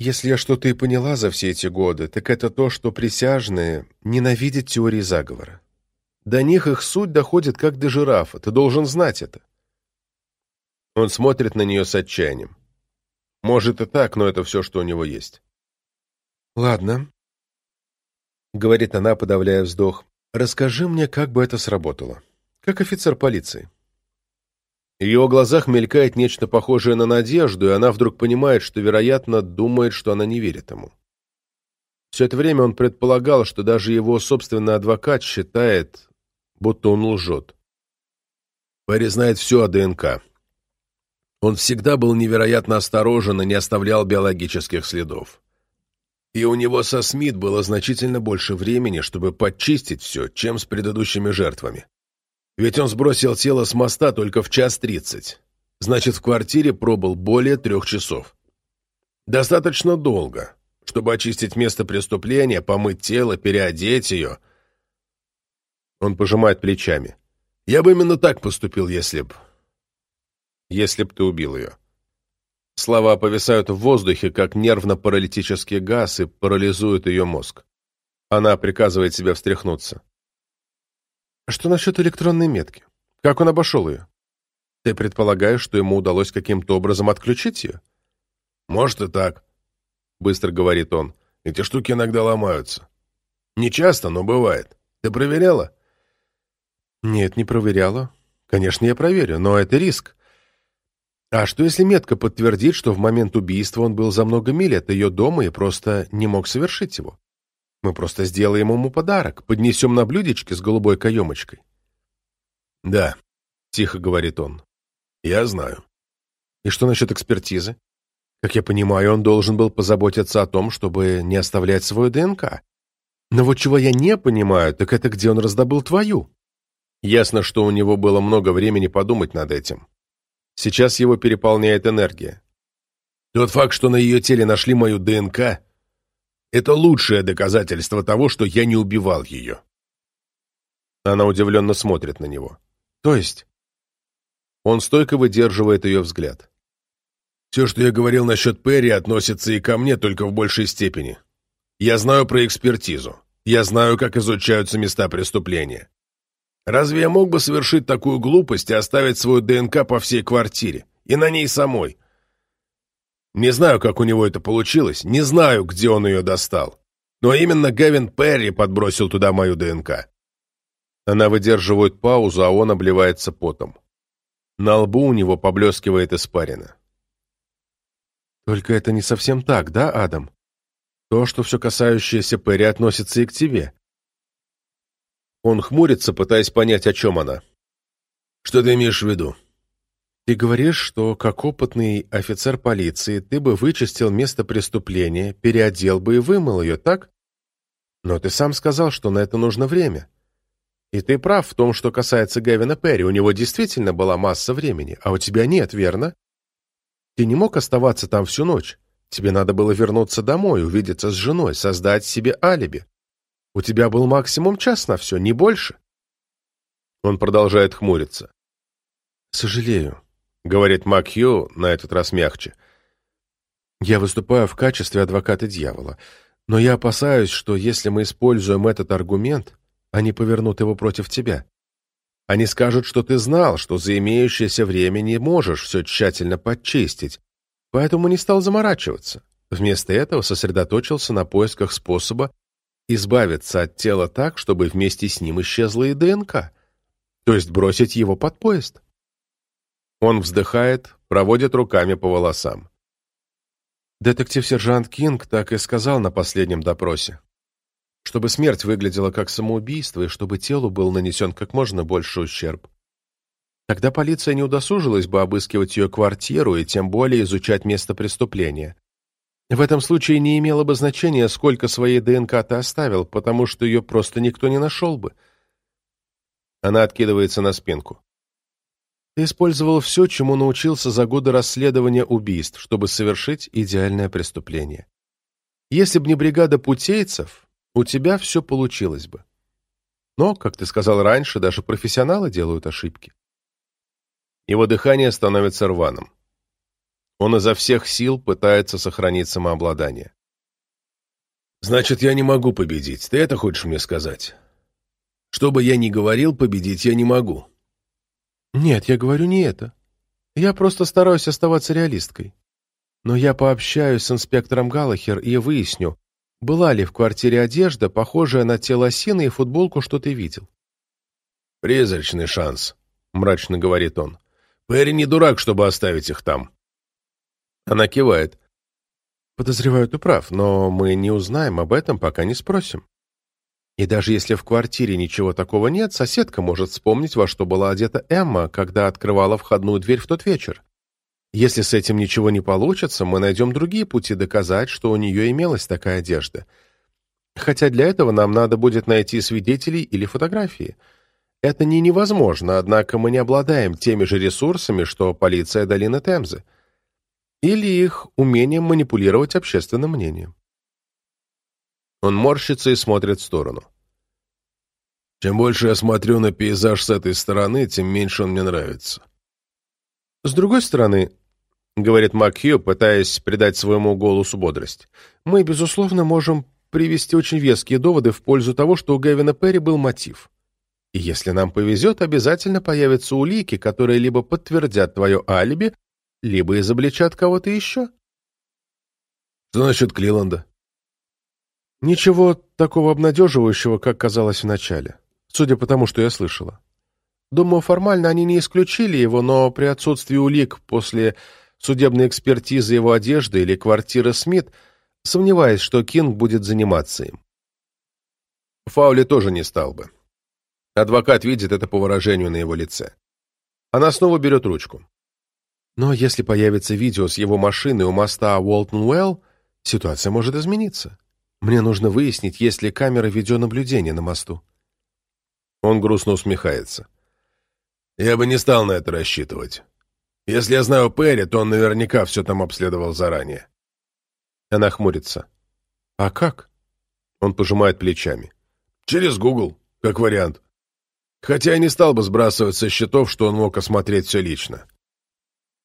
«Если я что-то и поняла за все эти годы, так это то, что присяжные ненавидят теории заговора. До них их суть доходит как до жирафа, ты должен знать это». Он смотрит на нее с отчаянием. Может и так, но это все, что у него есть. «Ладно», — говорит она, подавляя вздох. «Расскажи мне, как бы это сработало. Как офицер полиции». В его глазах мелькает нечто похожее на надежду, и она вдруг понимает, что, вероятно, думает, что она не верит ему. Все это время он предполагал, что даже его собственный адвокат считает, будто он лжет. Перри знает все о ДНК. Он всегда был невероятно осторожен и не оставлял биологических следов. И у него со Смит было значительно больше времени, чтобы подчистить все, чем с предыдущими жертвами. Ведь он сбросил тело с моста только в час тридцать. Значит, в квартире пробыл более трех часов. Достаточно долго, чтобы очистить место преступления, помыть тело, переодеть ее. Он пожимает плечами. Я бы именно так поступил, если б... Если б ты убил ее. Слова повисают в воздухе, как нервно-паралитический газ, и парализуют ее мозг. Она приказывает себе встряхнуться. Что насчет электронной метки? Как он обошел ее? Ты предполагаешь, что ему удалось каким-то образом отключить ее? Может и так, быстро говорит он. Эти штуки иногда ломаются. Не часто, но бывает. Ты проверяла? Нет, не проверяла. Конечно, я проверю, но это риск. А что, если метка подтвердит, что в момент убийства он был за много миль от ее дома и просто не мог совершить его? Мы просто сделаем ему подарок, поднесем на блюдечке с голубой каемочкой. «Да», — тихо говорит он, — «я знаю». «И что насчет экспертизы? Как я понимаю, он должен был позаботиться о том, чтобы не оставлять свою ДНК. Но вот чего я не понимаю, так это где он раздобыл твою?» Ясно, что у него было много времени подумать над этим. Сейчас его переполняет энергия. Тот факт, что на ее теле нашли мою ДНК, это лучшее доказательство того, что я не убивал ее. Она удивленно смотрит на него. То есть? Он стойко выдерживает ее взгляд. Все, что я говорил насчет Перри, относится и ко мне, только в большей степени. Я знаю про экспертизу. Я знаю, как изучаются места преступления. Разве я мог бы совершить такую глупость и оставить свою ДНК по всей квартире? И на ней самой? Не знаю, как у него это получилось, не знаю, где он ее достал. Но именно Гевин Перри подбросил туда мою ДНК. Она выдерживает паузу, а он обливается потом. На лбу у него поблескивает испарина. «Только это не совсем так, да, Адам? То, что все касающееся Перри, относится и к тебе. Он хмурится, пытаясь понять, о чем она. «Что ты имеешь в виду?» «Ты говоришь, что, как опытный офицер полиции, ты бы вычистил место преступления, переодел бы и вымыл ее, так? Но ты сам сказал, что на это нужно время. И ты прав в том, что касается Гевина Перри. У него действительно была масса времени, а у тебя нет, верно? Ты не мог оставаться там всю ночь. Тебе надо было вернуться домой, увидеться с женой, создать себе алиби. У тебя был максимум час на все, не больше. Он продолжает хмуриться. «Сожалею», — говорит Макью, на этот раз мягче. «Я выступаю в качестве адвоката дьявола, но я опасаюсь, что если мы используем этот аргумент, они повернут его против тебя. Они скажут, что ты знал, что за имеющееся время не можешь все тщательно подчистить, поэтому не стал заморачиваться. Вместо этого сосредоточился на поисках способа избавиться от тела так, чтобы вместе с ним исчезла и ДНК, то есть бросить его под поезд. Он вздыхает, проводит руками по волосам. Детектив-сержант Кинг так и сказал на последнем допросе, чтобы смерть выглядела как самоубийство и чтобы телу был нанесен как можно больше ущерб. Тогда полиция не удосужилась бы обыскивать ее квартиру и тем более изучать место преступления. В этом случае не имело бы значения, сколько своей ДНК ты оставил, потому что ее просто никто не нашел бы. Она откидывается на спинку. Ты использовал все, чему научился за годы расследования убийств, чтобы совершить идеальное преступление. Если бы не бригада путейцев, у тебя все получилось бы. Но, как ты сказал раньше, даже профессионалы делают ошибки. Его дыхание становится рваным. Он изо всех сил пытается сохранить самообладание. «Значит, я не могу победить. Ты это хочешь мне сказать? Что бы я ни говорил, победить я не могу». «Нет, я говорю не это. Я просто стараюсь оставаться реалисткой. Но я пообщаюсь с инспектором Галлахер и выясню, была ли в квартире одежда, похожая на тело осины и футболку, что ты видел». «Призрачный шанс», — мрачно говорит он. «Перри не дурак, чтобы оставить их там». Она кивает. «Подозреваю, ты прав, но мы не узнаем об этом, пока не спросим. И даже если в квартире ничего такого нет, соседка может вспомнить, во что была одета Эмма, когда открывала входную дверь в тот вечер. Если с этим ничего не получится, мы найдем другие пути доказать, что у нее имелась такая одежда. Хотя для этого нам надо будет найти свидетелей или фотографии. Это не невозможно, однако мы не обладаем теми же ресурсами, что полиция долины Темзы. Или их умением манипулировать общественным мнением. Он морщится и смотрит в сторону. Чем больше я смотрю на пейзаж с этой стороны, тем меньше он мне нравится. С другой стороны, — говорит Макхью, пытаясь придать своему голосу бодрость, — мы, безусловно, можем привести очень веские доводы в пользу того, что у Гевина Перри был мотив. И если нам повезет, обязательно появятся улики, которые либо подтвердят твое алиби, либо изобличат кого-то еще. Что насчет Клиланда? Ничего такого обнадеживающего, как казалось вначале, судя по тому, что я слышала. Думаю, формально они не исключили его, но при отсутствии улик после судебной экспертизы его одежды или квартиры Смит, сомневаюсь, что Кинг будет заниматься им. Фаули тоже не стал бы. Адвокат видит это по выражению на его лице. Она снова берет ручку. Но если появится видео с его машины у моста Уолтон-Уэлл, ситуация может измениться. Мне нужно выяснить, есть ли камера видеонаблюдения на мосту. Он грустно усмехается. Я бы не стал на это рассчитывать. Если я знаю Перри, то он наверняка все там обследовал заранее. Она хмурится. А как? Он пожимает плечами. Через Google, как вариант. Хотя я не стал бы сбрасывать со счетов, что он мог осмотреть все лично.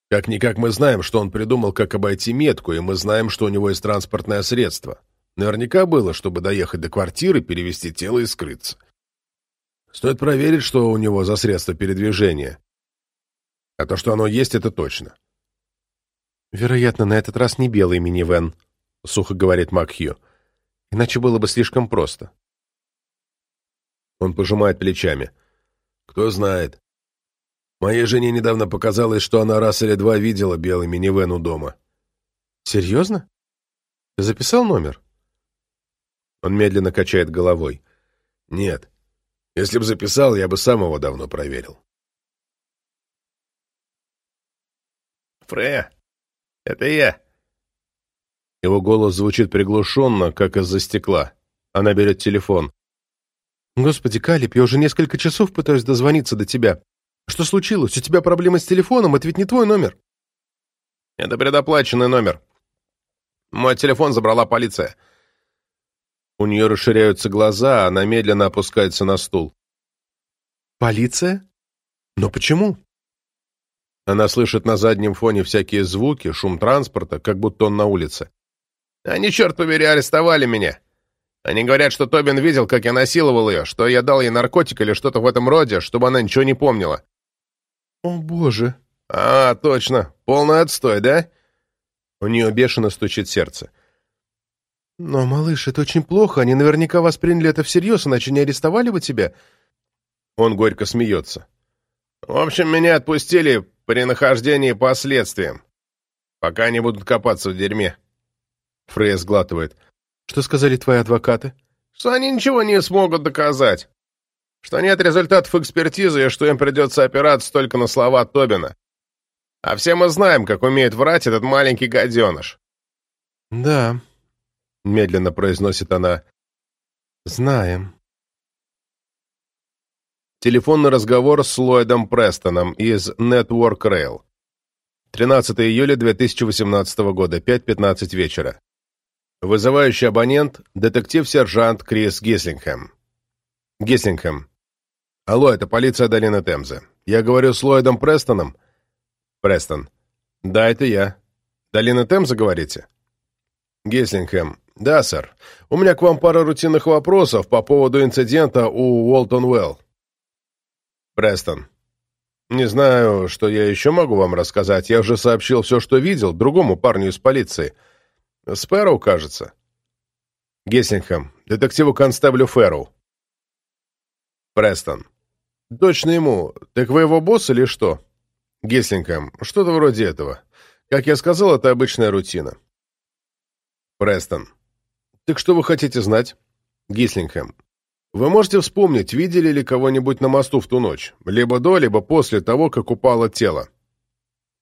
Как-никак мы знаем, что он придумал, как обойти метку, и мы знаем, что у него есть транспортное средство. Наверняка было, чтобы доехать до квартиры, перевести тело и скрыться. Стоит проверить, что у него за средство передвижения. А то, что оно есть, это точно. «Вероятно, на этот раз не белый минивэн», — сухо говорит Макхью. «Иначе было бы слишком просто». Он пожимает плечами. «Кто знает. Моей жене недавно показалось, что она раз или два видела белый минивэн у дома». «Серьезно? Ты записал номер?» Он медленно качает головой. «Нет. Если бы записал, я бы сам его давно проверил». «Фрея, это я». Его голос звучит приглушенно, как из-за стекла. Она берет телефон. «Господи, Калип, я уже несколько часов пытаюсь дозвониться до тебя. Что случилось? У тебя проблемы с телефоном? Это ведь не твой номер». «Это предоплаченный номер. Мой телефон забрала полиция. У нее расширяются глаза, а она медленно опускается на стул. «Полиция? Но почему?» Она слышит на заднем фоне всякие звуки, шум транспорта, как будто он на улице. «Они, черт побери, арестовали меня. Они говорят, что Тобин видел, как я насиловал ее, что я дал ей наркотик или что-то в этом роде, чтобы она ничего не помнила». «О, боже!» «А, точно. Полный отстой, да?» У нее бешено стучит сердце. «Но, малыш, это очень плохо. Они наверняка восприняли это всерьез, иначе не арестовали бы тебя». Он горько смеется. «В общем, меня отпустили при нахождении последствиям, пока они будут копаться в дерьме». Фрейя сглатывает. «Что сказали твои адвокаты? что они ничего не смогут доказать, что нет результатов экспертизы и что им придется опираться только на слова Тобина. А все мы знаем, как умеет врать этот маленький гаденыш. «Да», — медленно произносит она, — «знаем». Телефонный разговор с Ллойдом Престоном из Network Rail. 13 июля 2018 года, 5.15 вечера. Вызывающий абонент – детектив-сержант Крис Гислингхэм. Гислингхэм. Алло, это полиция долины Темзы. Я говорю с Ллойдом Престоном? Престон. Да, это я. Долина Темзы, говорите? Гислингхэм. Да, сэр. У меня к вам пара рутинных вопросов по поводу инцидента у Уолтон Уэлл. Престон. Не знаю, что я еще могу вам рассказать. Я уже сообщил все, что видел, другому парню из полиции. Спэроу, кажется. Гессингхэм. Детективу-констеблю Фэрроу. Престон. Точно ему. Так вы его босс или что? Гессингхэм. Что-то вроде этого. Как я сказал, это обычная рутина. Престон. Так что вы хотите знать? Гислингхэм. Вы можете вспомнить, видели ли кого-нибудь на мосту в ту ночь, либо до, либо после того, как упало тело?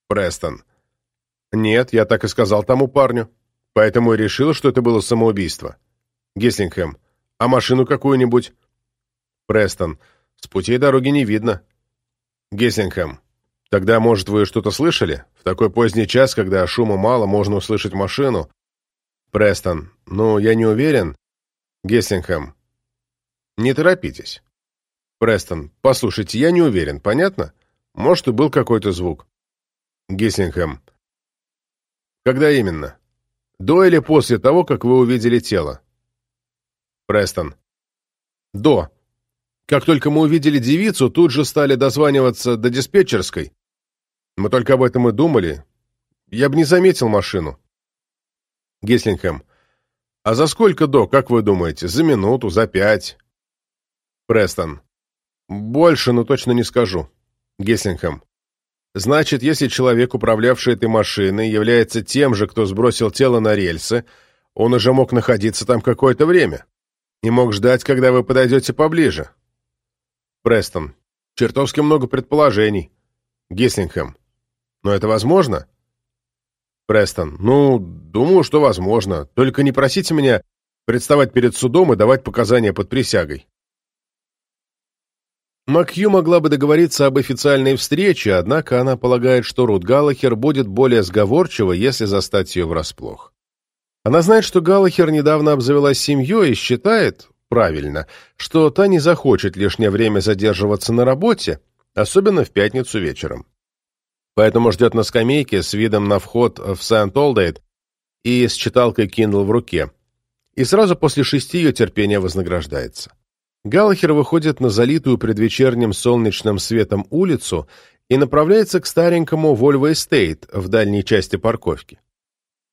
Престон. Нет, я так и сказал тому парню. Поэтому и решил, что это было самоубийство. Геслингхэм. А машину какую-нибудь? Престон. С путей дороги не видно. Геслингхэм. Тогда, может, вы что-то слышали? В такой поздний час, когда шума мало, можно услышать машину. Престон. Ну, я не уверен. Геслингхэм. Не торопитесь. Престон, послушайте, я не уверен, понятно? Может, и был какой-то звук. Геслингхэм. Когда именно? До или после того, как вы увидели тело? Престон. До. Как только мы увидели девицу, тут же стали дозваниваться до диспетчерской. Мы только об этом и думали. Я бы не заметил машину. Геслингхэм. А за сколько до, как вы думаете? За минуту, за пять? Престон. Больше, но точно не скажу. Геслингхэм. Значит, если человек, управлявший этой машиной, является тем же, кто сбросил тело на рельсы, он уже мог находиться там какое-то время и мог ждать, когда вы подойдете поближе. Престон. Чертовски много предположений. Геслингхэм. Но это возможно? Престон. Ну, думаю, что возможно. Только не просите меня представать перед судом и давать показания под присягой. Макью могла бы договориться об официальной встрече, однако она полагает, что Рут Галлахер будет более сговорчива, если застать ее врасплох. Она знает, что Галлахер недавно обзавелась семьей и считает, правильно, что та не захочет лишнее время задерживаться на работе, особенно в пятницу вечером. Поэтому ждет на скамейке с видом на вход в Сент-Олдейт и с читалкой Kindle в руке. И сразу после шести ее терпение вознаграждается. Галлахер выходит на залитую предвечерним солнечным светом улицу и направляется к старенькому Volvo Estate в дальней части парковки.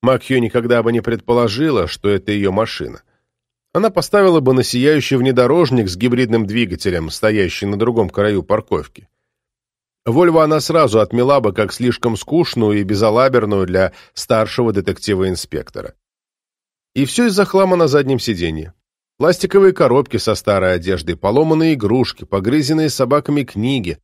Макхью никогда бы не предположила, что это ее машина. Она поставила бы на сияющий внедорожник с гибридным двигателем, стоящий на другом краю парковки. Вольво она сразу отмела бы как слишком скучную и безалаберную для старшего детектива-инспектора. И все из-за хлама на заднем сиденье. Пластиковые коробки со старой одеждой, поломанные игрушки, погрызенные собаками книги.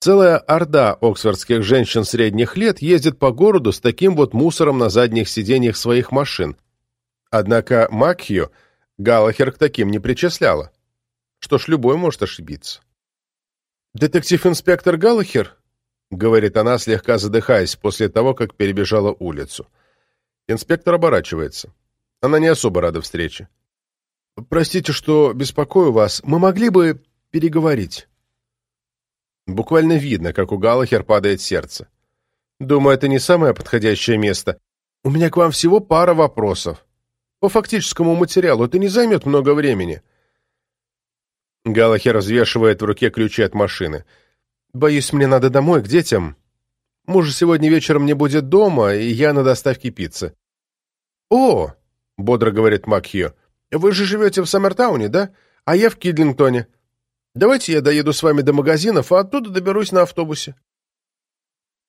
Целая орда оксфордских женщин средних лет ездит по городу с таким вот мусором на задних сиденьях своих машин. Однако Макхью Галлахер к таким не причисляла. Что ж, любой может ошибиться. «Детектив-инспектор Галлахер?» — говорит она, слегка задыхаясь после того, как перебежала улицу. Инспектор оборачивается. Она не особо рада встрече. «Простите, что беспокою вас. Мы могли бы переговорить?» Буквально видно, как у Галлахер падает сердце. «Думаю, это не самое подходящее место. У меня к вам всего пара вопросов. По фактическому материалу это не займет много времени». Галлахер развешивает в руке ключи от машины. «Боюсь, мне надо домой, к детям. Муж сегодня вечером не будет дома, и я на доставке пиццы». «О!» — бодро говорит Макхью. Вы же живете в Саммертауне, да? А я в Кидлингтоне. Давайте я доеду с вами до магазинов, а оттуда доберусь на автобусе».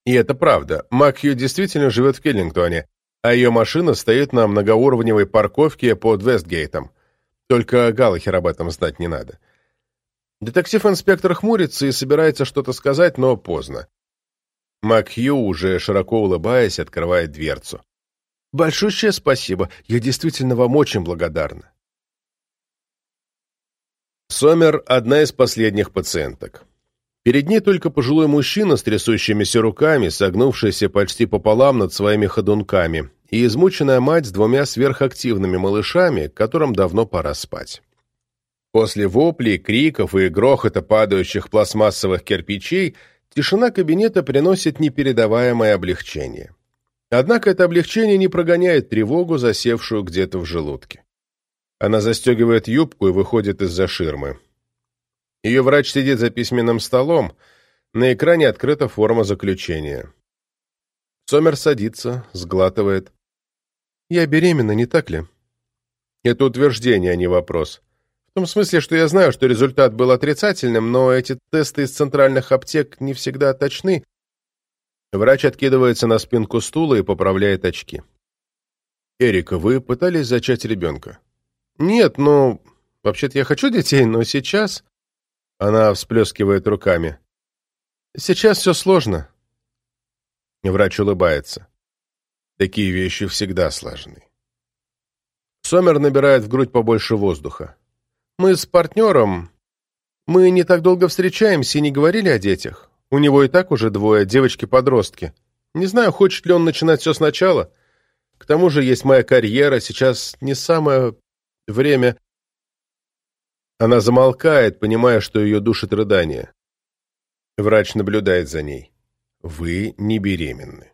И это правда. Макхью действительно живет в Киллингтоне, а ее машина стоит на многоуровневой парковке под Вестгейтом. Только Галлахер об этом знать не надо. Детектив-инспектор хмурится и собирается что-то сказать, но поздно. Макхью, уже широко улыбаясь, открывает дверцу. «Большущее спасибо. Я действительно вам очень благодарна». Сомер — одна из последних пациенток. Перед ней только пожилой мужчина с трясущимися руками, согнувшийся почти пополам над своими ходунками, и измученная мать с двумя сверхактивными малышами, которым давно пора спать. После воплей, криков и грохота падающих пластмассовых кирпичей тишина кабинета приносит непередаваемое облегчение. Однако это облегчение не прогоняет тревогу, засевшую где-то в желудке. Она застегивает юбку и выходит из-за ширмы. Ее врач сидит за письменным столом, на экране открыта форма заключения. Сомер садится, сглатывает. «Я беременна, не так ли?» Это утверждение, а не вопрос. В том смысле, что я знаю, что результат был отрицательным, но эти тесты из центральных аптек не всегда точны. Врач откидывается на спинку стула и поправляет очки. «Эрика, вы пытались зачать ребенка?» «Нет, ну, вообще-то я хочу детей, но сейчас...» Она всплескивает руками. «Сейчас все сложно». Врач улыбается. Такие вещи всегда сложны. Сомер набирает в грудь побольше воздуха. Мы с партнером... Мы не так долго встречаемся и не говорили о детях. У него и так уже двое, девочки-подростки. Не знаю, хочет ли он начинать все сначала. К тому же есть моя карьера, сейчас не самое время... Она замолкает, понимая, что ее душит рыдание. Врач наблюдает за ней. «Вы не беременны».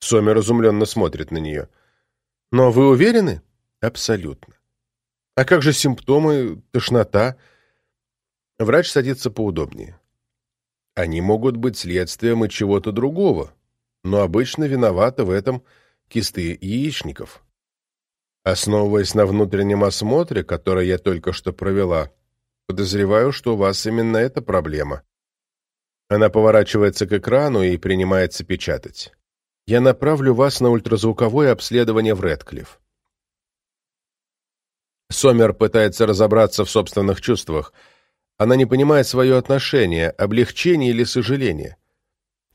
Сомер разумленно смотрит на нее. «Но вы уверены?» «Абсолютно». «А как же симптомы, тошнота?» Врач садится поудобнее. Они могут быть следствием и чего-то другого, но обычно виноваты в этом кисты яичников. Основываясь на внутреннем осмотре, который я только что провела, подозреваю, что у вас именно эта проблема. Она поворачивается к экрану и принимается печатать. Я направлю вас на ультразвуковое обследование в Редклифф. Сомер пытается разобраться в собственных чувствах. Она не понимает свое отношение, облегчение или сожаление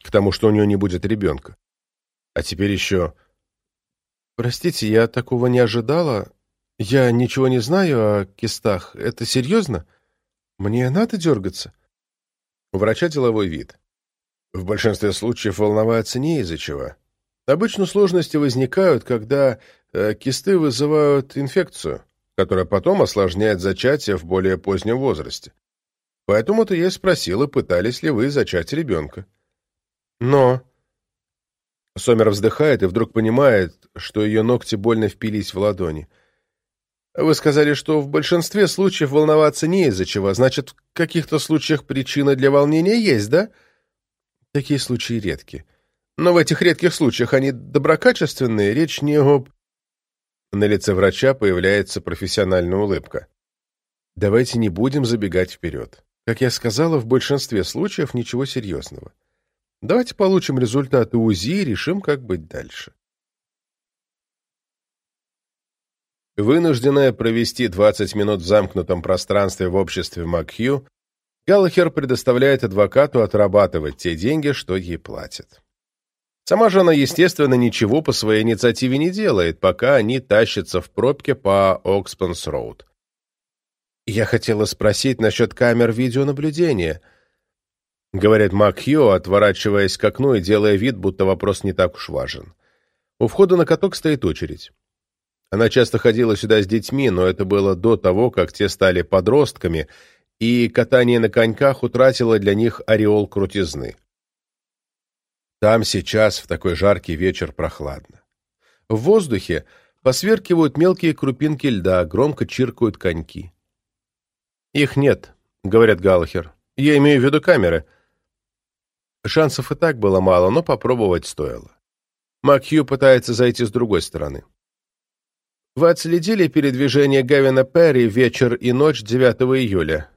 к тому, что у нее не будет ребенка. А теперь еще «Простите, я такого не ожидала. Я ничего не знаю о кистах. Это серьезно? Мне надо дергаться?» У врача деловой вид. В большинстве случаев волноваться не из-за чего. Обычно сложности возникают, когда э, кисты вызывают инфекцию, которая потом осложняет зачатие в более позднем возрасте. Поэтому-то я спросила, пытались ли вы зачать ребенка. Но Сомер вздыхает и вдруг понимает, что ее ногти больно впились в ладони. «Вы сказали, что в большинстве случаев волноваться не из-за чего. Значит, в каких-то случаях причина для волнения есть, да?» «Такие случаи редки. Но в этих редких случаях они доброкачественные, речь не об...» На лице врача появляется профессиональная улыбка. «Давайте не будем забегать вперед. Как я сказала, в большинстве случаев ничего серьезного. Давайте получим результаты УЗИ и решим, как быть дальше. Вынужденная провести 20 минут в замкнутом пространстве в обществе Макхью, Галлахер предоставляет адвокату отрабатывать те деньги, что ей платят. Сама же она, естественно, ничего по своей инициативе не делает, пока они тащатся в пробке по Окспенс-Роуд. «Я хотела спросить насчет камер видеонаблюдения», — говорит Макхью, отворачиваясь к окну и делая вид, будто вопрос не так уж важен. У входа на каток стоит очередь. Она часто ходила сюда с детьми, но это было до того, как те стали подростками, и катание на коньках утратило для них ореол крутизны. Там сейчас, в такой жаркий вечер, прохладно. В воздухе посверкивают мелкие крупинки льда, громко чиркают коньки. «Их нет», — говорят Галлахер. «Я имею в виду камеры». Шансов и так было мало, но попробовать стоило. Макхью пытается зайти с другой стороны. Вы отследили передвижение Гавина Перри вечер и ночь 9 июля?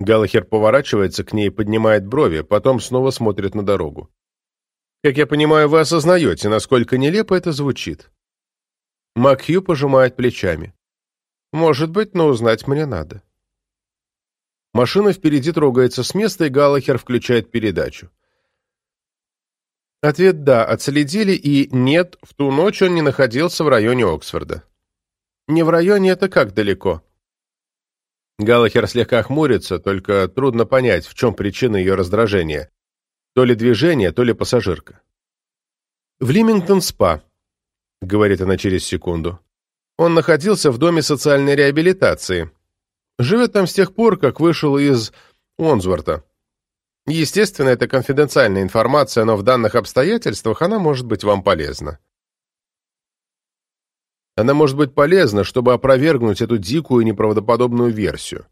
Галлахер поворачивается к ней и поднимает брови, потом снова смотрит на дорогу. Как я понимаю, вы осознаете, насколько нелепо это звучит. Макхью пожимает плечами. «Может быть, но узнать мне надо». Машина впереди трогается с места, и Галлахер включает передачу. Ответ «да» отследили, и «нет» в ту ночь он не находился в районе Оксфорда. Не в районе это как далеко? Галлахер слегка хмурится, только трудно понять, в чем причина ее раздражения. То ли движение, то ли пассажирка. «В Лимингтон-спа», — говорит она через секунду. «Он находился в доме социальной реабилитации. Живет там с тех пор, как вышел из Уонсворта. Естественно, это конфиденциальная информация, но в данных обстоятельствах она может быть вам полезна. Она может быть полезна, чтобы опровергнуть эту дикую и неправдоподобную версию.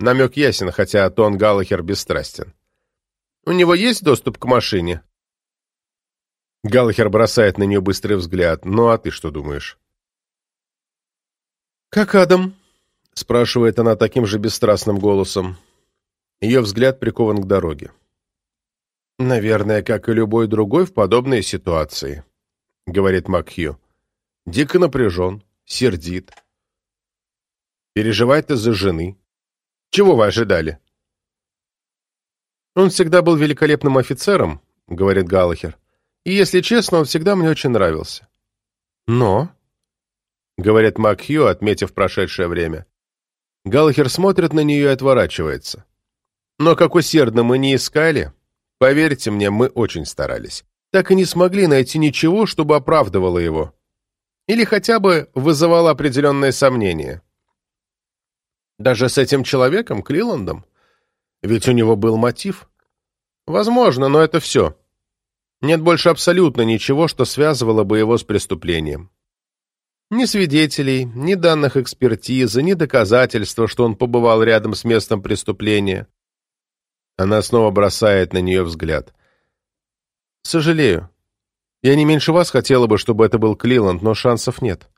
Намек ясен, хотя тон Галлахер бесстрастен. У него есть доступ к машине? Галлахер бросает на нее быстрый взгляд. Ну, а ты что думаешь? «Как Адам?» — спрашивает она таким же бесстрастным голосом. Ее взгляд прикован к дороге. «Наверное, как и любой другой в подобной ситуации», — говорит Макхью дико напряжен, сердит. Переживает из-за жены. Чего вы ожидали? Он всегда был великолепным офицером, говорит Галлахер. И, если честно, он всегда мне очень нравился. Но, говорит Макхью, отметив прошедшее время, Галлахер смотрит на нее и отворачивается. Но как усердно мы не искали, поверьте мне, мы очень старались. Так и не смогли найти ничего, чтобы оправдывало его. Или хотя бы вызывало определенные сомнения. Даже с этим человеком, Клиландом? Ведь у него был мотив. Возможно, но это все. Нет больше абсолютно ничего, что связывало бы его с преступлением. Ни свидетелей, ни данных экспертизы, ни доказательства, что он побывал рядом с местом преступления. Она снова бросает на нее взгляд. «Сожалею. Я не меньше вас хотела бы, чтобы это был Клиланд, но шансов нет.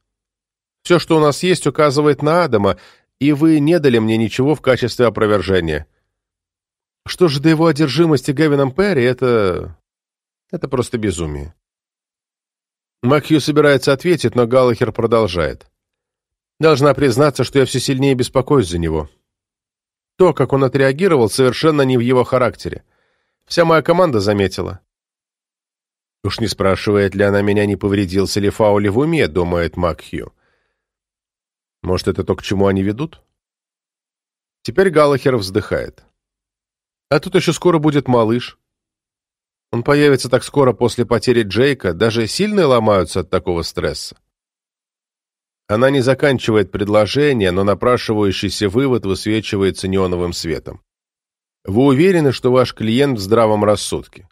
Все, что у нас есть, указывает на Адама, и вы не дали мне ничего в качестве опровержения. Что же до его одержимости Гевином Перри, это... это просто безумие. Макью собирается ответить, но Галлахер продолжает. Должна признаться, что я все сильнее беспокоюсь за него. То, как он отреагировал, совершенно не в его характере. Вся моя команда заметила. Уж не спрашивает ли она меня, не повредился ли Фаули в уме, думает Макхью. Может, это то, к чему они ведут? Теперь Галлахер вздыхает. А тут еще скоро будет малыш. Он появится так скоро после потери Джейка, даже сильные ломаются от такого стресса. Она не заканчивает предложение, но напрашивающийся вывод высвечивается неоновым светом. Вы уверены, что ваш клиент в здравом рассудке?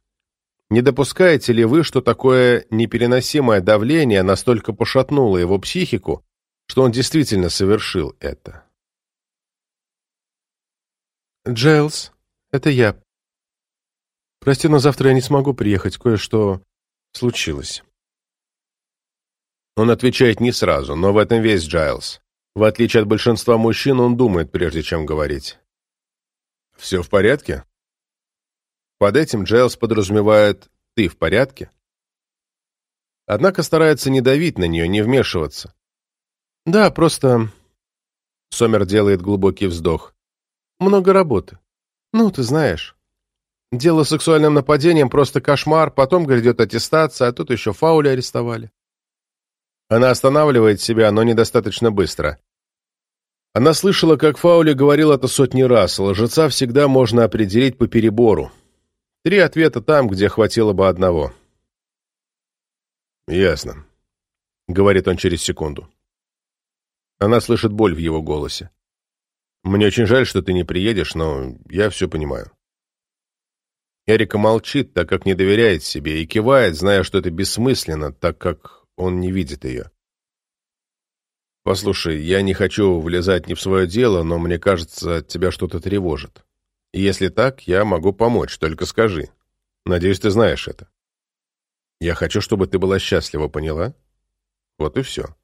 Не допускаете ли вы, что такое непереносимое давление настолько пошатнуло его психику, что он действительно совершил это? Джейлс, это я. Прости, но завтра я не смогу приехать, кое-что случилось. Он отвечает не сразу, но в этом весь Джайлз. В отличие от большинства мужчин, он думает, прежде чем говорить. «Все в порядке?» Под этим Джейлс подразумевает «ты в порядке?». Однако старается не давить на нее, не вмешиваться. «Да, просто...» Сомер делает глубокий вздох. «Много работы. Ну, ты знаешь. Дело с сексуальным нападением просто кошмар, потом грядет аттестация, а тут еще Фаули арестовали». Она останавливает себя, но недостаточно быстро. Она слышала, как Фаули говорил это сотни раз. Лжеца всегда можно определить по перебору. Три ответа там, где хватило бы одного. «Ясно», — говорит он через секунду. Она слышит боль в его голосе. «Мне очень жаль, что ты не приедешь, но я все понимаю». Эрика молчит, так как не доверяет себе, и кивает, зная, что это бессмысленно, так как он не видит ее. «Послушай, я не хочу влезать не в свое дело, но мне кажется, тебя что-то тревожит. Если так, я могу помочь, только скажи. Надеюсь, ты знаешь это. Я хочу, чтобы ты была счастлива, поняла? Вот и все.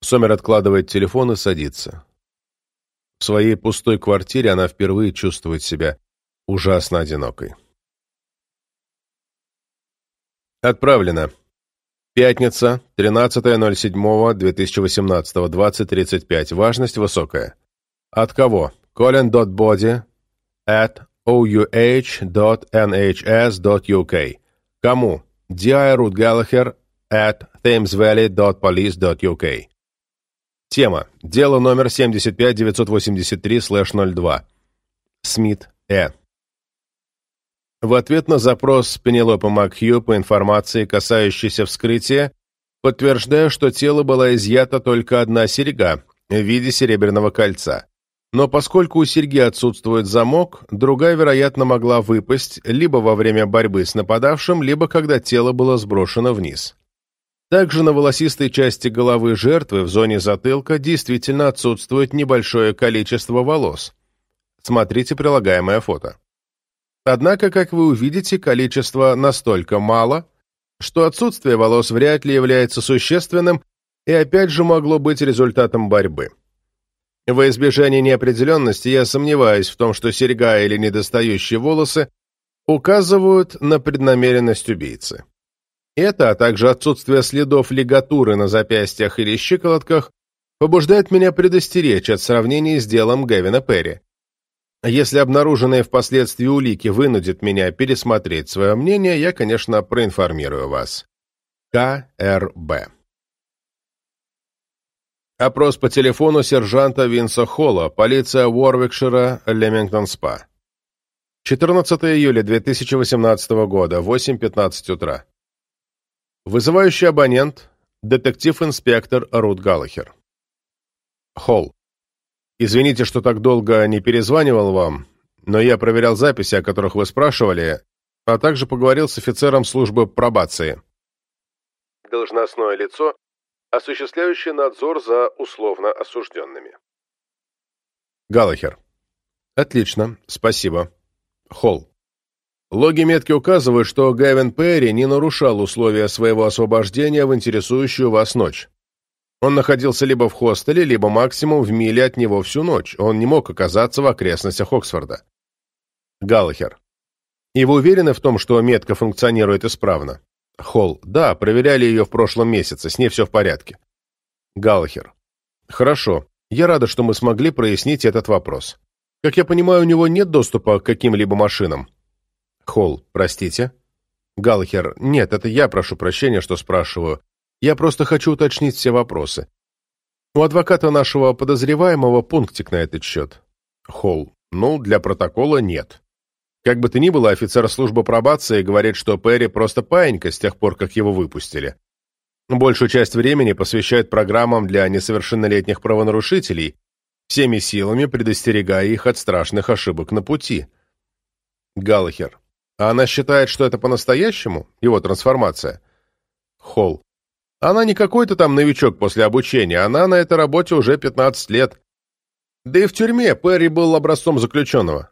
Сомер откладывает телефон и садится. В своей пустой квартире она впервые чувствует себя ужасно одинокой. Отправлено. Пятница, 13.07.2018, 20.35. Важность высокая. От кого? colin.body at ouh.nhs.uk. Кому? D.I. Ruth Gallagher at thamesvalley.police.uk. Тема. Дело номер 75983-02. Смит Э. В ответ на запрос Пенелопы Макхью по информации, касающейся вскрытия, подтверждаю, что тело была изъята только одна серьга в виде серебряного кольца. Но поскольку у серьги отсутствует замок, другая, вероятно, могла выпасть либо во время борьбы с нападавшим, либо когда тело было сброшено вниз. Также на волосистой части головы жертвы в зоне затылка действительно отсутствует небольшое количество волос. Смотрите прилагаемое фото. Однако, как вы увидите, количество настолько мало, что отсутствие волос вряд ли является существенным и опять же могло быть результатом борьбы. Во избежание неопределенности я сомневаюсь в том, что серьга или недостающие волосы указывают на преднамеренность убийцы. Это, а также отсутствие следов лигатуры на запястьях или щиколотках, побуждает меня предостеречь от сравнения с делом Гевина Перри. Если обнаруженные впоследствии улики вынудят меня пересмотреть свое мнение, я, конечно, проинформирую вас. КРБ. Опрос по телефону сержанта Винса Холла, полиция Уорвикшира, Лемингтон-Спа. 14 июля 2018 года, 8.15 утра. Вызывающий абонент – детектив-инспектор Рут Галлахер. Холл. Извините, что так долго не перезванивал вам, но я проверял записи, о которых вы спрашивали, а также поговорил с офицером службы пробации. Должностное лицо, осуществляющее надзор за условно осужденными. Галахер. Отлично, спасибо. Холл. Логи метки указывают, что Гавин Перри не нарушал условия своего освобождения в интересующую вас ночь. Он находился либо в хостеле, либо максимум в миле от него всю ночь. Он не мог оказаться в окрестностях Оксфорда. Галлахер. И вы уверены в том, что метка функционирует исправно? Холл. Да, проверяли ее в прошлом месяце, с ней все в порядке. Галлахер. Хорошо. Я рада, что мы смогли прояснить этот вопрос. Как я понимаю, у него нет доступа к каким-либо машинам? Холл. Простите? Галлахер. Нет, это я прошу прощения, что спрашиваю. Я просто хочу уточнить все вопросы. У адвоката нашего подозреваемого пунктик на этот счет. Холл. Ну, для протокола нет. Как бы то ни было, офицер службы пробации говорит, что Перри просто паинька с тех пор, как его выпустили. Большую часть времени посвящает программам для несовершеннолетних правонарушителей, всеми силами предостерегая их от страшных ошибок на пути. Галлахер. А она считает, что это по-настоящему, его трансформация? Холл. Она не какой-то там новичок после обучения, она на этой работе уже 15 лет. Да и в тюрьме Перри был образцом заключенного.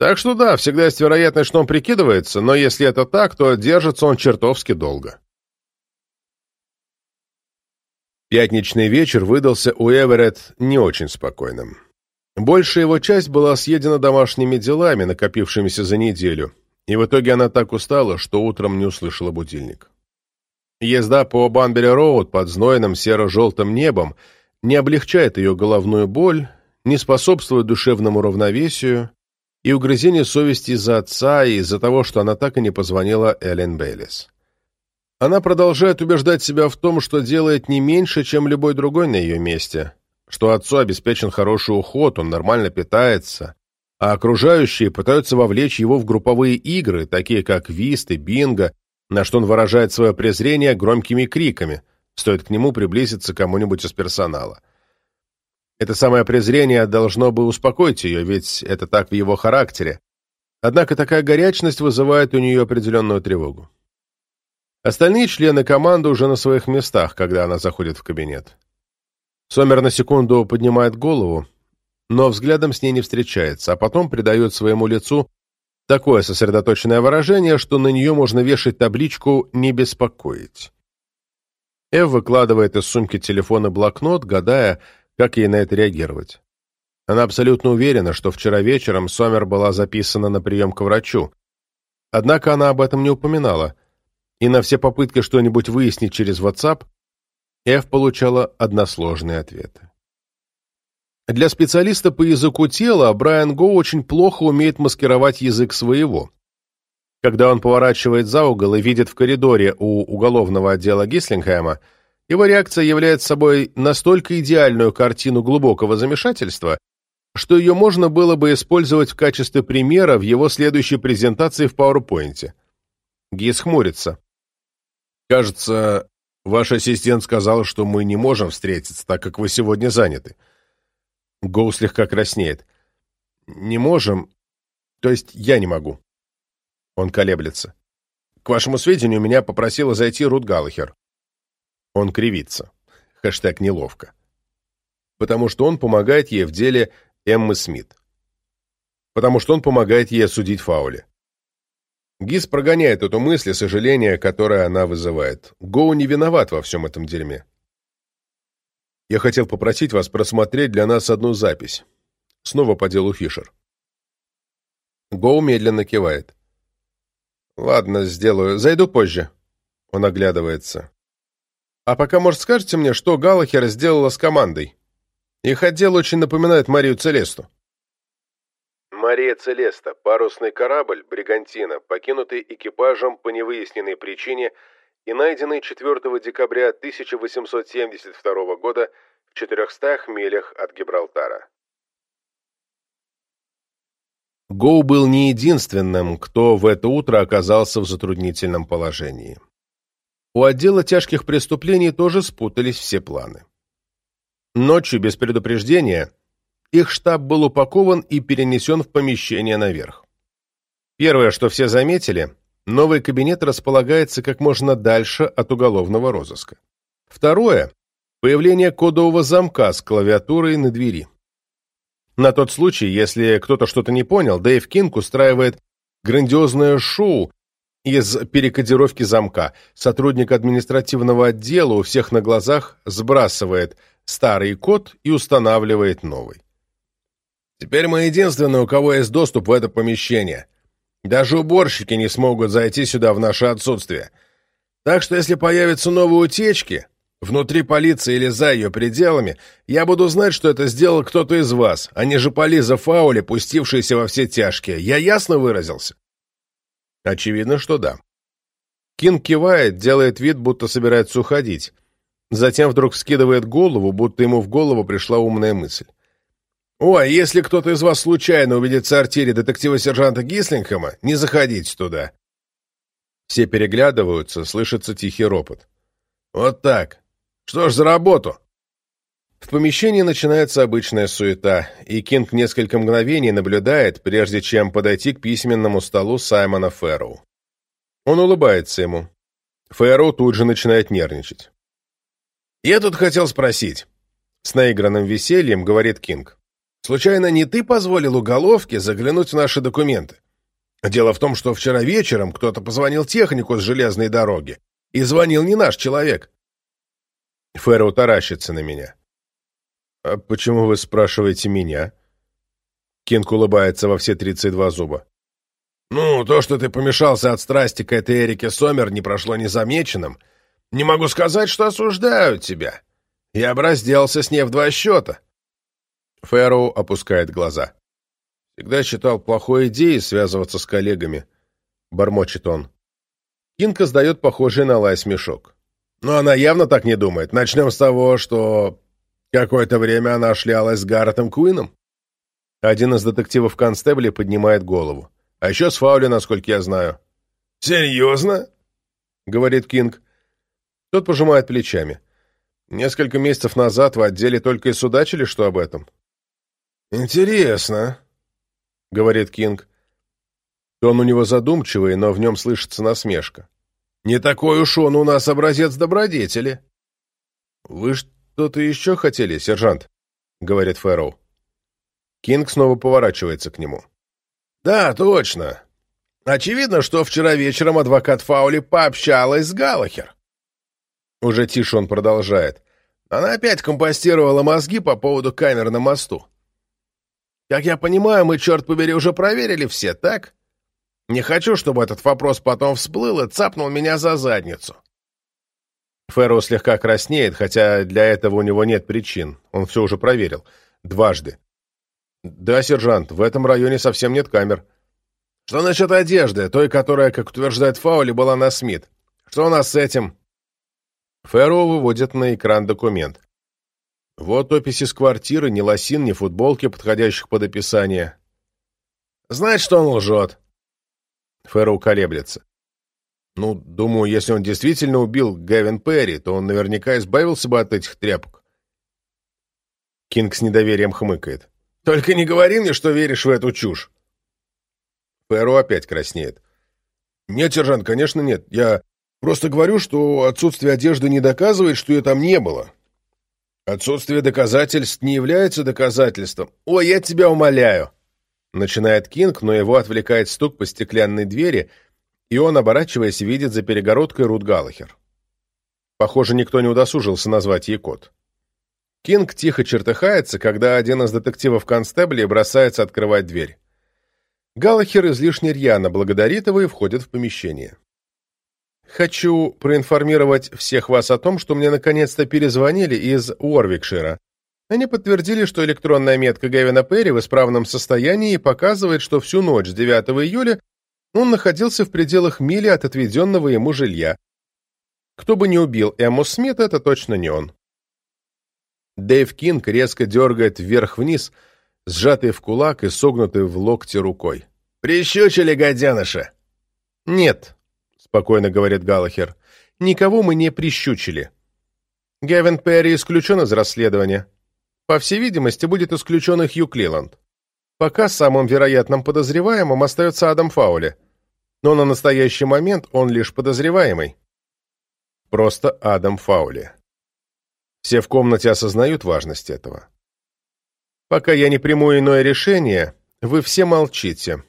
Так что да, всегда есть вероятность, что он прикидывается, но если это так, то держится он чертовски долго. Пятничный вечер выдался у Эверетт не очень спокойным. Большая его часть была съедена домашними делами, накопившимися за неделю, и в итоге она так устала, что утром не услышала будильник. Езда по Банбери-Роуд под знойным серо-желтым небом не облегчает ее головную боль, не способствует душевному равновесию и угрызению совести из-за отца и из-за того, что она так и не позвонила Эллен Бейлис. Она продолжает убеждать себя в том, что делает не меньше, чем любой другой на ее месте, что отцу обеспечен хороший уход, он нормально питается, а окружающие пытаются вовлечь его в групповые игры, такие как вист и бинго, на что он выражает свое презрение громкими криками, стоит к нему приблизиться кому-нибудь из персонала. Это самое презрение должно бы успокоить ее, ведь это так в его характере. Однако такая горячность вызывает у нее определенную тревогу. Остальные члены команды уже на своих местах, когда она заходит в кабинет. Сомер на секунду поднимает голову, но взглядом с ней не встречается, а потом придает своему лицу Такое сосредоточенное выражение, что на нее можно вешать табличку «Не беспокоить». Эв выкладывает из сумки телефона блокнот, гадая, как ей на это реагировать. Она абсолютно уверена, что вчера вечером Сомер была записана на прием к врачу. Однако она об этом не упоминала. и на все попытки что-нибудь выяснить через WhatsApp Эв получала односложные ответы. Для специалиста по языку тела Брайан Гоу очень плохо умеет маскировать язык своего. Когда он поворачивает за угол и видит в коридоре у уголовного отдела Гислингхэма, его реакция является собой настолько идеальную картину глубокого замешательства, что ее можно было бы использовать в качестве примера в его следующей презентации в PowerPoint. Гис хмурится. «Кажется, ваш ассистент сказал, что мы не можем встретиться, так как вы сегодня заняты». Гоу слегка краснеет. «Не можем. То есть я не могу». Он колеблется. «К вашему сведению, меня попросила зайти Рут Галлахер». Он кривится. Хэштег «неловко». Потому что он помогает ей в деле Эммы Смит. Потому что он помогает ей осудить Фаули. Гис прогоняет эту мысль и сожаление, которое она вызывает. Гоу не виноват во всем этом дерьме. Я хотел попросить вас просмотреть для нас одну запись. Снова по делу Фишер. Гоу медленно кивает. «Ладно, сделаю. Зайду позже». Он оглядывается. «А пока, может, скажете мне, что Галлахер сделала с командой? Их отдел очень напоминает Марию Целесту». Мария Целеста, парусный корабль «Бригантина», покинутый экипажем по невыясненной причине и найденный 4 декабря 1872 года в 400 милях от Гибралтара. Гоу был не единственным, кто в это утро оказался в затруднительном положении. У отдела тяжких преступлений тоже спутались все планы. Ночью, без предупреждения, их штаб был упакован и перенесен в помещение наверх. Первое, что все заметили, новый кабинет располагается как можно дальше от уголовного розыска. Второе – появление кодового замка с клавиатурой на двери. На тот случай, если кто-то что-то не понял, Дэйв Кинг устраивает грандиозное шоу из перекодировки замка. Сотрудник административного отдела у всех на глазах сбрасывает старый код и устанавливает новый. Теперь мы единственные, у кого есть доступ в это помещение. Даже уборщики не смогут зайти сюда в наше отсутствие. Так что если появятся новые утечки, внутри полиции или за ее пределами, я буду знать, что это сделал кто-то из вас, а не же Полиза Фаули, пустившиеся во все тяжкие. Я ясно выразился? Очевидно, что да. Кинг кивает, делает вид, будто собирается уходить. Затем вдруг вскидывает голову, будто ему в голову пришла умная мысль. «Ой, если кто-то из вас случайно увидит в сортире детектива-сержанта Гислингхэма, не заходите туда». Все переглядываются, слышится тихий ропот. «Вот так. Что ж за работу?» В помещении начинается обычная суета, и Кинг несколько мгновений наблюдает, прежде чем подойти к письменному столу Саймона Фэрроу. Он улыбается ему. Фэрроу тут же начинает нервничать. «Я тут хотел спросить», — с наигранным весельем говорит Кинг. Случайно не ты позволил уголовке заглянуть в наши документы? Дело в том, что вчера вечером кто-то позвонил технику с железной дороги, и звонил не наш человек. Фэрроу таращится на меня. «А почему вы спрашиваете меня?» Кинг улыбается во все тридцать два зуба. «Ну, то, что ты помешался от страсти к этой Эрике Сомер, не прошло незамеченным. Не могу сказать, что осуждаю тебя. Я бы разделался с ней в два счета. Фэрроу опускает глаза. «Всегда считал плохой идеей связываться с коллегами», — бормочет он. Кинка сдает похожий на лай смешок. «Но она явно так не думает. Начнем с того, что какое-то время она шлялась с Гарретом Куином». Один из детективов констебли поднимает голову. «А еще с Фаули, насколько я знаю». «Серьезно?» — говорит Кинг. Тот пожимает плечами. Несколько месяцев назад в отделе только и судачили, что об этом. «Интересно», — говорит Кинг. Тон у него задумчивый, но в нем слышится насмешка. «Не такой уж он у нас образец добродетели». «Вы что-то еще хотели, сержант?» — говорит Фэрроу. Кинг снова поворачивается к нему. «Да, точно. Очевидно, что вчера вечером адвокат Фаули пообщалась с Галлахер». Уже тише он продолжает. Она опять компостировала мозги по поводу камер на мосту. Как я понимаю, мы, черт побери, уже проверили все, так? Не хочу, чтобы этот вопрос потом всплыл и цапнул меня за задницу. Фэрроу слегка краснеет, хотя для этого у него нет причин. Он все уже проверил. Дважды. «Да, сержант, в этом районе совсем нет камер». «Что насчет одежды, той, которая, как утверждает Фаули, была на Смит? Что у нас с этим?» Фэрроу выводит на экран документ. Вот опись из квартиры, ни лосин, ни футболки, подходящих под описание. Знает, что он лжет. Фэрроу колеблется. Ну, думаю, если он действительно убил Гэвин Перри, то он наверняка избавился бы от этих тряпок. Кинг с недоверием хмыкает. Только не говори мне, что веришь в эту чушь. Фэрроу опять краснеет. Нет, сержант, конечно нет. Я просто говорю, что отсутствие одежды не доказывает, что ее там не было. Отсутствие доказательств не является доказательством. Ой, я тебя умоляю. Начинает Кинг, но его отвлекает стук по стеклянной двери, и он, оборачиваясь, видит за перегородкой Рут Галлахер. Похоже, никто не удосужился назвать ей код. Кинг тихо чертыхается, когда один из детективов констеблей бросается открывать дверь. Галлахер излишне рьяно благодарит его и входит в помещение. «Хочу проинформировать всех вас о том, что мне наконец-то перезвонили из Уорвикшира. Они подтвердили, что электронная метка Гевина Перри в исправном состоянии и показывает, что всю ночь с 9 июля он находился в пределах мили от отведенного ему жилья. Кто бы ни убил Эмму Смит, это точно не он. Дэйв Кинг резко дергает вверх-вниз, сжатый в кулак и согнутый в локте рукой. «Прищучили, гаденыша!» «Нет», — спокойно говорит Галлахер, — «никого мы не прищучили. Гевин Перри исключен из расследования. По всей видимости, будет исключен и Хью Клиланд. Пока самым вероятным подозреваемым остается Адам Фаули. Но на настоящий момент он лишь подозреваемый. Просто Адам Фаули. Все в комнате осознают важность этого. Пока я не приму иное решение, вы все молчите.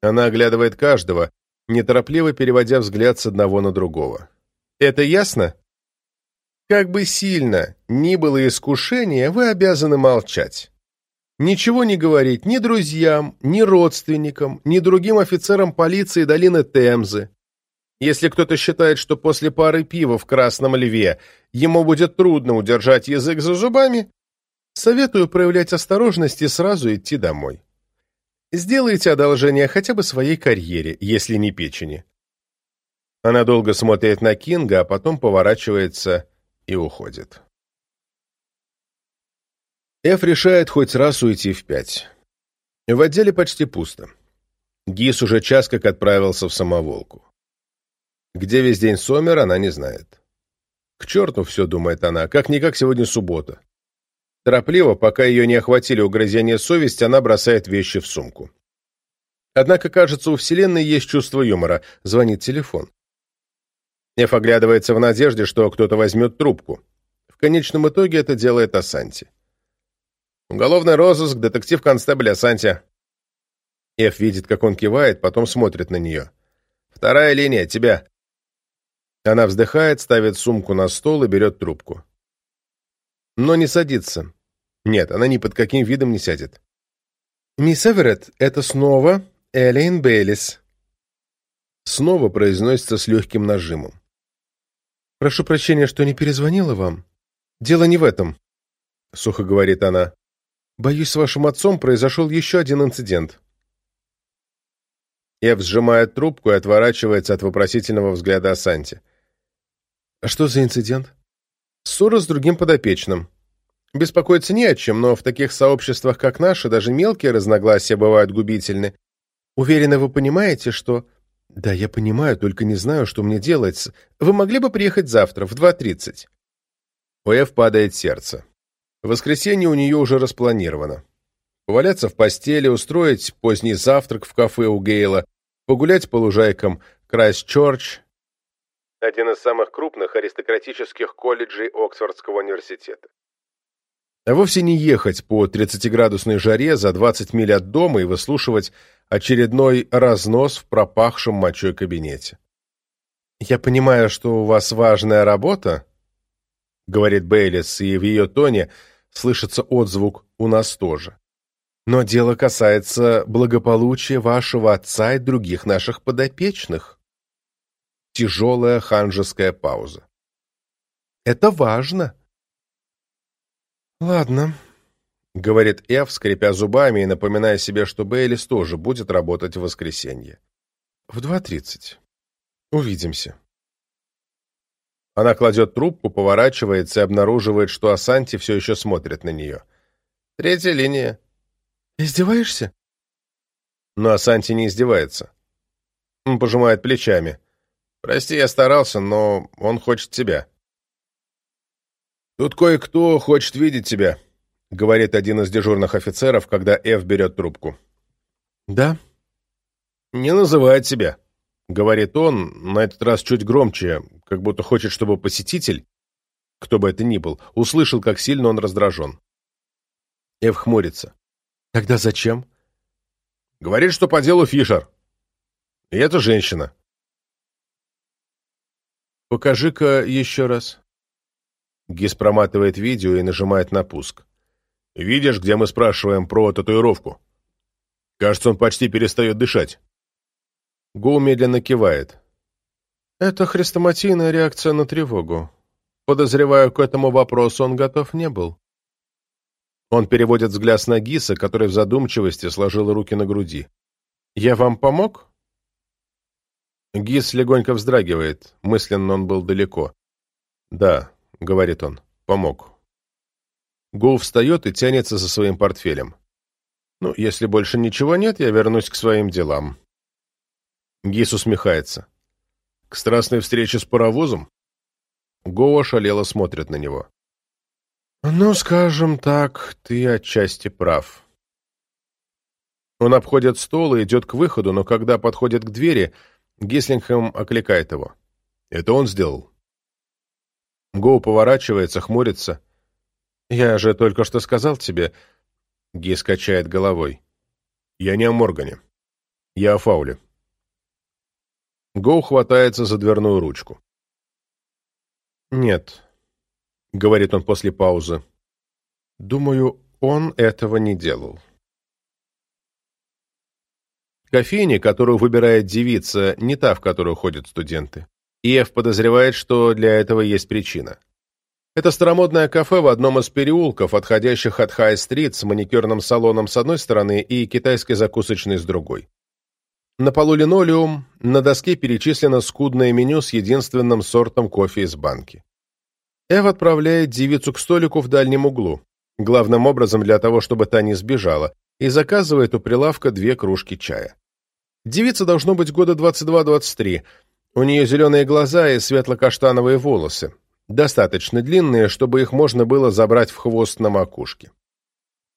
Она оглядывает каждого, неторопливо переводя взгляд с одного на другого. Это ясно? Как бы сильно ни было искушение, вы обязаны молчать. Ничего не говорить ни друзьям, ни родственникам, ни другим офицерам полиции долины Темзы. Если кто-то считает, что после пары пива в Красном Льве ему будет трудно удержать язык за зубами, советую проявлять осторожность и сразу идти домой. Сделайте одолжение хотя бы своей карьере, если не печени. Она долго смотрит на Кинга, а потом поворачивается и уходит. Эф решает хоть раз уйти в пять. В отделе почти пусто. Гис уже час как отправился в самоволку. Где весь день Сомер, она не знает. К черту все, думает она, как-никак сегодня суббота. Торопливо, пока ее не охватили угрызения совести, она бросает вещи в сумку. Однако, кажется, у Вселенной есть чувство юмора. Звонит телефон. Эф оглядывается в надежде, что кто-то возьмет трубку. В конечном итоге это делает Асанти. «Уголовный розыск, детектив-констебль Асанти». Эф видит, как он кивает, потом смотрит на нее. «Вторая линия, тебя». Она вздыхает, ставит сумку на стол и берет трубку. Но не садится. Нет, она ни под каким видом не сядет. «Мисс Эверетт, это снова Элейн Бейлис». Снова произносится с легким нажимом. «Прошу прощения, что не перезвонила вам. Дело не в этом», — сухо говорит она. «Боюсь, с вашим отцом произошел еще один инцидент». Эв сжимает трубку и отворачивается от вопросительного взгляда Асанти. «А что за инцидент?» «Ссора с другим подопечным. Беспокоиться не о чем, но в таких сообществах, как наши, даже мелкие разногласия бывают губительны. Уверена, вы понимаете, что «Да, я понимаю, только не знаю, что мне делать. Вы могли бы приехать завтра в 2.30?» У Эв падает сердце. Воскресенье у нее уже распланировано. Поваляться в постели, устроить поздний завтрак в кафе у Гейла, погулять по лужайкам Крайст-Чорч, один из самых крупных аристократических колледжей Оксфордского университета. А вовсе не ехать по 30-градусной жаре за 20 миль от дома и выслушивать очередной разнос в пропахшем мочой кабинете. «Я понимаю, что у вас важная работа», — говорит Бейлис, и в ее тоне слышится отзвук «у нас тоже». Но дело касается благополучия вашего отца и других наших подопечных. Тяжелая ханжеская пауза. Это важно. Ладно, — говорит Эв, скрипя зубами и напоминая себе, что Бейлис тоже будет работать в воскресенье. В два тридцать. Увидимся. Она кладет трубку, поворачивается и обнаруживает, что Асанти все еще смотрит на нее. Третья линия. Издеваешься? Но Асанти не издевается. Он пожимает плечами. Прости, я старался, но он хочет тебя. Тут кое-кто хочет видеть тебя, говорит один из дежурных офицеров, когда Эв берет трубку. Да? Не называет себя. — говорит он, на этот раз чуть громче, как будто хочет, чтобы посетитель, кто бы это ни был, услышал, как сильно он раздражен. Эв хмурится. «Тогда зачем?» «Говорит, что по делу Фишер. И это женщина». «Покажи-ка еще раз». Гис проматывает видео и нажимает на пуск. «Видишь, где мы спрашиваем про татуировку? Кажется, он почти перестает дышать». Гоу медленно кивает. Это хрестоматийная реакция на тревогу. Подозреваю, к этому вопросу он готов не был. Он переводит взгляд на Гиса, который в задумчивости сложил руки на груди. «Я вам помог?» Гис легонько вздрагивает. Мысленно он был далеко. «Да», — говорит он, — «помог». Гоу встает и тянется за своим портфелем. «Ну, если больше ничего нет, я вернусь к своим делам». Гис усмехается. «К страстной встрече с паровозом?» Гоа шалело смотрит на него. «Ну, скажем так, ты отчасти прав». Он обходит стол и идет к выходу, но когда подходит к двери, Гислингхэм окликает его. «Это он сделал?» Гоу поворачивается, хмурится. «Я же только что сказал тебе...» Гис качает головой. «Я не о Моргане. Я о Фауле». Гоу хватается за дверную ручку. «Нет», — говорит он после паузы. «Думаю, он этого не делал». Кофейня, которую выбирает девица, не та, в которую ходят студенты. Ев подозревает, что для этого есть причина. Это старомодное кафе в одном из переулков, отходящих от Хай-стрит с маникюрным салоном с одной стороны и китайской закусочной с другой. На полу линолеум, на доске перечислено скудное меню с единственным сортом кофе из банки. Эв отправляет девицу к столику в дальнем углу, главным образом для того, чтобы та не сбежала, и заказывает у прилавка две кружки чая. Девица должно быть года 22-23, у нее зеленые глаза и светло-каштановые волосы, достаточно длинные, чтобы их можно было забрать в хвост на макушке.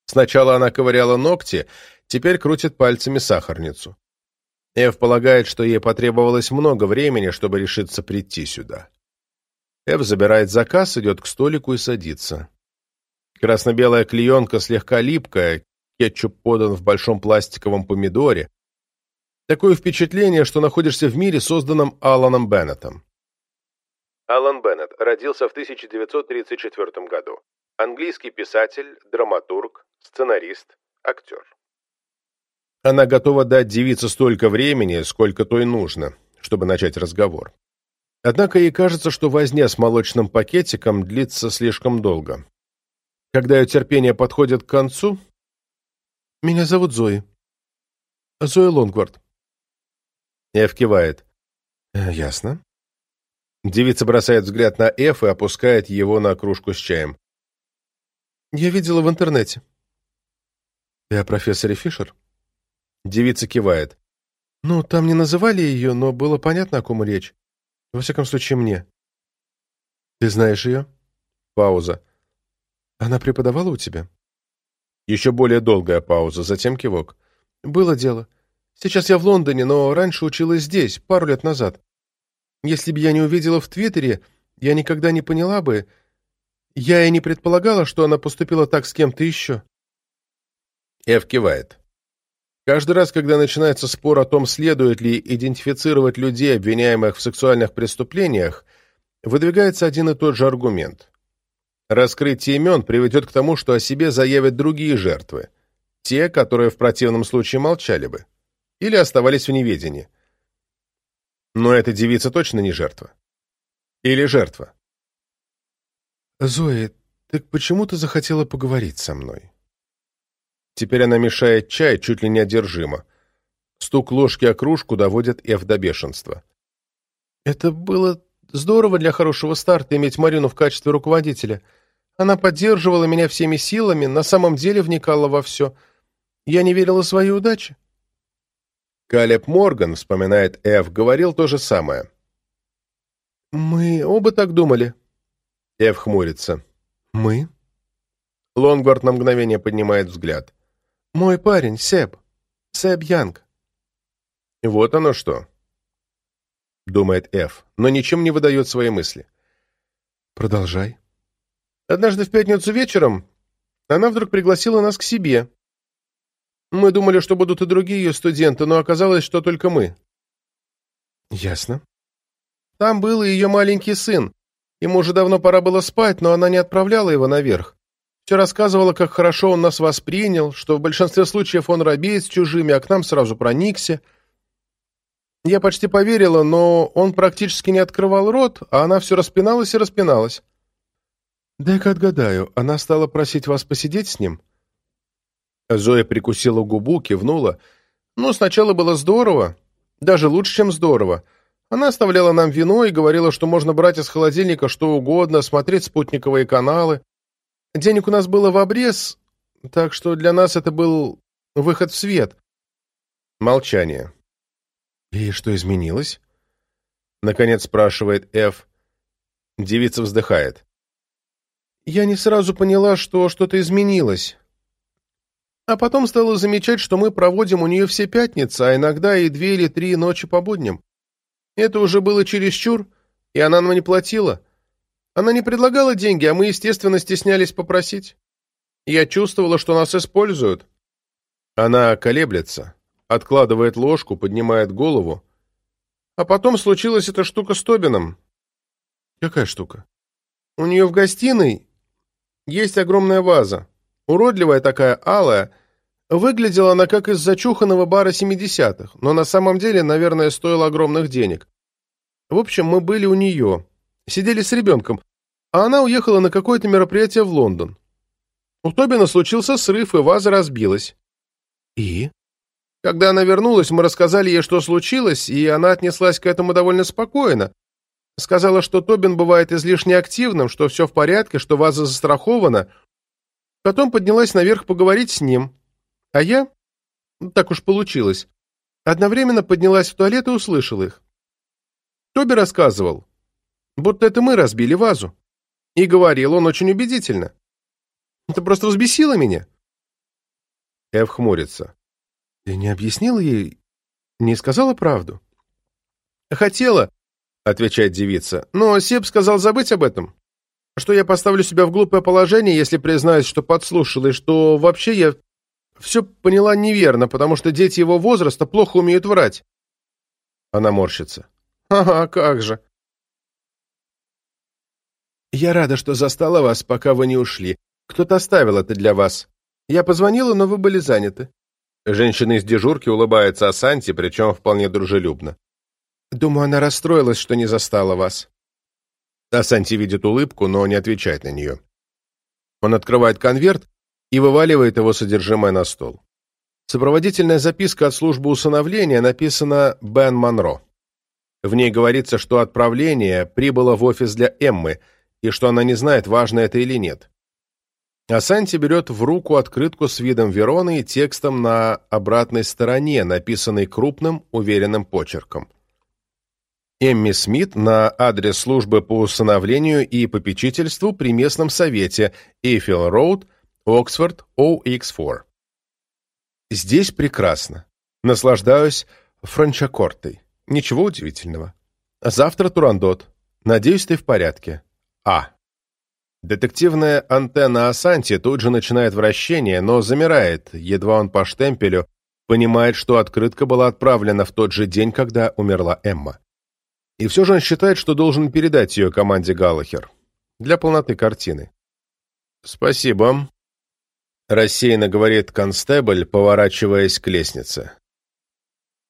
Сначала она ковыряла ногти, теперь крутит пальцами сахарницу. Эв полагает, что ей потребовалось много времени, чтобы решиться прийти сюда. Эв забирает заказ, идет к столику и садится. Красно-белая клеенка слегка липкая, кетчуп подан в большом пластиковом помидоре. Такое впечатление, что находишься в мире, созданном Аланом Беннетом. Алан Беннет родился в 1934 году. Английский писатель, драматург, сценарист, актер. Она готова дать девице столько времени, сколько той нужно, чтобы начать разговор. Однако ей кажется, что возня с молочным пакетиком длится слишком долго. Когда ее терпение подходит к концу... «Меня зовут Зои. Зоя Лонгвард». Эф кивает. «Э, «Ясно». Девица бросает взгляд на Эф и опускает его на кружку с чаем. «Я видела в интернете». «Ты о профессоре Фишер?» Девица кивает. «Ну, там не называли ее, но было понятно, о ком речь. Во всяком случае, мне». «Ты знаешь ее?» Пауза. «Она преподавала у тебя?» Еще более долгая пауза, затем кивок. «Было дело. Сейчас я в Лондоне, но раньше училась здесь, пару лет назад. Если бы я не увидела в Твиттере, я никогда не поняла бы... Я и не предполагала, что она поступила так с кем-то еще». Эв кивает. Каждый раз, когда начинается спор о том, следует ли идентифицировать людей, обвиняемых в сексуальных преступлениях, выдвигается один и тот же аргумент. Раскрытие имен приведет к тому, что о себе заявят другие жертвы. те, которые в противном случае молчали бы или оставались в неведении. Но эта девица точно не жертва. Или жертва. «Зоя, так почему ты захотела поговорить со мной?» Теперь она мешает чай чуть ли неодержимо. Стук ложки о кружку доводит Эф до бешенства. «Это было здорово для хорошего старта иметь Марину в качестве руководителя. Она поддерживала меня всеми силами, на самом деле вникала во все. Я не верила своей удаче». Калеб Морган, вспоминает Эф, говорил то же самое. «Мы оба так думали». Эф хмурится. «Мы?» Лонгвард на мгновение поднимает взгляд. «Мой парень, Себ. Себ Янг». «Вот оно что», — думает Эф, но ничем не выдает свои мысли. «Продолжай». «Однажды в пятницу вечером она вдруг пригласила нас к себе. Мы думали, что будут и другие ее студенты, но оказалось, что только мы». «Ясно». «Там был и ее маленький сын. Ему уже давно пора было спать, но она не отправляла его наверх. Все рассказывала, как хорошо он нас воспринял, что в большинстве случаев он робеет с чужими, а к нам сразу проникся. Я почти поверила, но он практически не открывал рот, а она все распиналась и распиналась. «Дай-ка отгадаю, она стала просить вас посидеть с ним?» Зоя прикусила губу, кивнула. «Ну, сначала было здорово, даже лучше, чем здорово. Она оставляла нам вино и говорила, что можно брать из холодильника что угодно, смотреть спутниковые каналы. Денег у нас было в обрез, так что для нас это был выход в свет. Молчание. «И что изменилось?» Наконец спрашивает Ф. Девица вздыхает. «Я не сразу поняла, что что-то изменилось. А потом стала замечать, что мы проводим у нее все пятницы, а иногда и две или три ночи по будням. Это уже было чересчур, и она нам не платила. Она не предлагала деньги, а мы, естественно, стеснялись попросить. Я чувствовала, что нас используют. Она колеблется, откладывает ложку, поднимает голову. А потом случилась эта штука с Тобином. Какая штука? У нее в гостиной есть огромная ваза. Уродливая такая, алая. Выглядела она как из зачуханного бара 70-х, но на самом деле, наверное, стоила огромных денег. В общем, мы были у нее. Сидели с ребенком, а она уехала на какое-то мероприятие в Лондон. У Тобина случился срыв, и ваза разбилась. И? Когда она вернулась, мы рассказали ей, что случилось, и она отнеслась к этому довольно спокойно. Сказала, что Тобин бывает излишне активным, что все в порядке, что ваза застрахована. Потом поднялась наверх поговорить с ним. А я, ну, так уж получилось, одновременно поднялась в туалет и услышал их. Тоби рассказывал, будто это мы разбили вазу. И говорил он очень убедительно. Это просто взбесило меня. Эв хмурится. Ты не объяснила ей, не сказала правду? Хотела, отвечает девица, но Себ сказал забыть об этом. Что я поставлю себя в глупое положение, если признаюсь, что подслушал, и что вообще я все поняла неверно, потому что дети его возраста плохо умеют врать. Она морщится. Ага, как же. «Я рада, что застала вас, пока вы не ушли. Кто-то оставил это для вас. Я позвонила, но вы были заняты». Женщина из дежурки улыбается Асанти, причем вполне дружелюбно. «Думаю, она расстроилась, что не застала вас». Асанти видит улыбку, но не отвечает на нее. Он открывает конверт и вываливает его содержимое на стол. Сопроводительная записка от службы усыновления написана «Бен Монро». В ней говорится, что отправление прибыло в офис для Эммы – и что она не знает, важно это или нет. А Санти берет в руку открытку с видом Вероны и текстом на обратной стороне, написанный крупным, уверенным почерком. Эмми Смит на адрес службы по усыновлению и попечительству при местном совете Эйфилл Роуд, Оксфорд, OX4. Здесь прекрасно. Наслаждаюсь франчакортой. Ничего удивительного. Завтра Турандот. Надеюсь, ты в порядке. А. Детективная антенна Асанти тут же начинает вращение, но замирает, едва он по штемпелю понимает, что открытка была отправлена в тот же день, когда умерла Эмма. И все же он считает, что должен передать ее команде Галлахер для полноты картины. «Спасибо», Рассеянно говорит констебль, поворачиваясь к лестнице.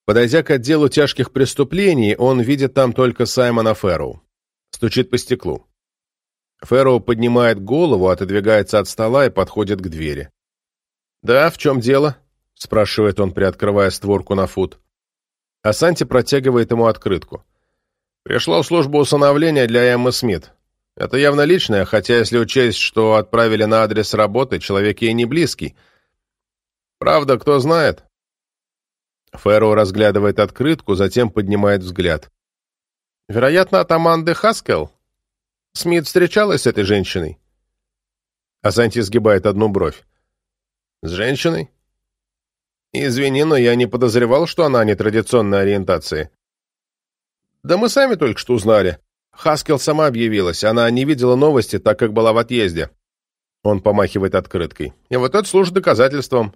Подойдя к отделу тяжких преступлений, он видит там только Саймона Фэрроу. Стучит по стеклу. Фэрроу поднимает голову, отодвигается от стола и подходит к двери. «Да, в чем дело?» — спрашивает он, приоткрывая створку на фут. А Санти протягивает ему открытку. «Пришло в службу усыновления для Эммы Смит. Это явно личное, хотя если учесть, что отправили на адрес работы, человек ей не близкий. Правда, кто знает?» Фэрроу разглядывает открытку, затем поднимает взгляд. «Вероятно, от Аманды Хаскел. Смит встречалась с этой женщиной?» Асанти сгибает одну бровь. «С женщиной?» Извини, но я не подозревал, что она нетрадиционной ориентации. Да мы сами только что узнали. Хаскел сама объявилась. Она не видела новости, так как была в отъезде. Он помахивает открыткой. И вот это служит доказательством.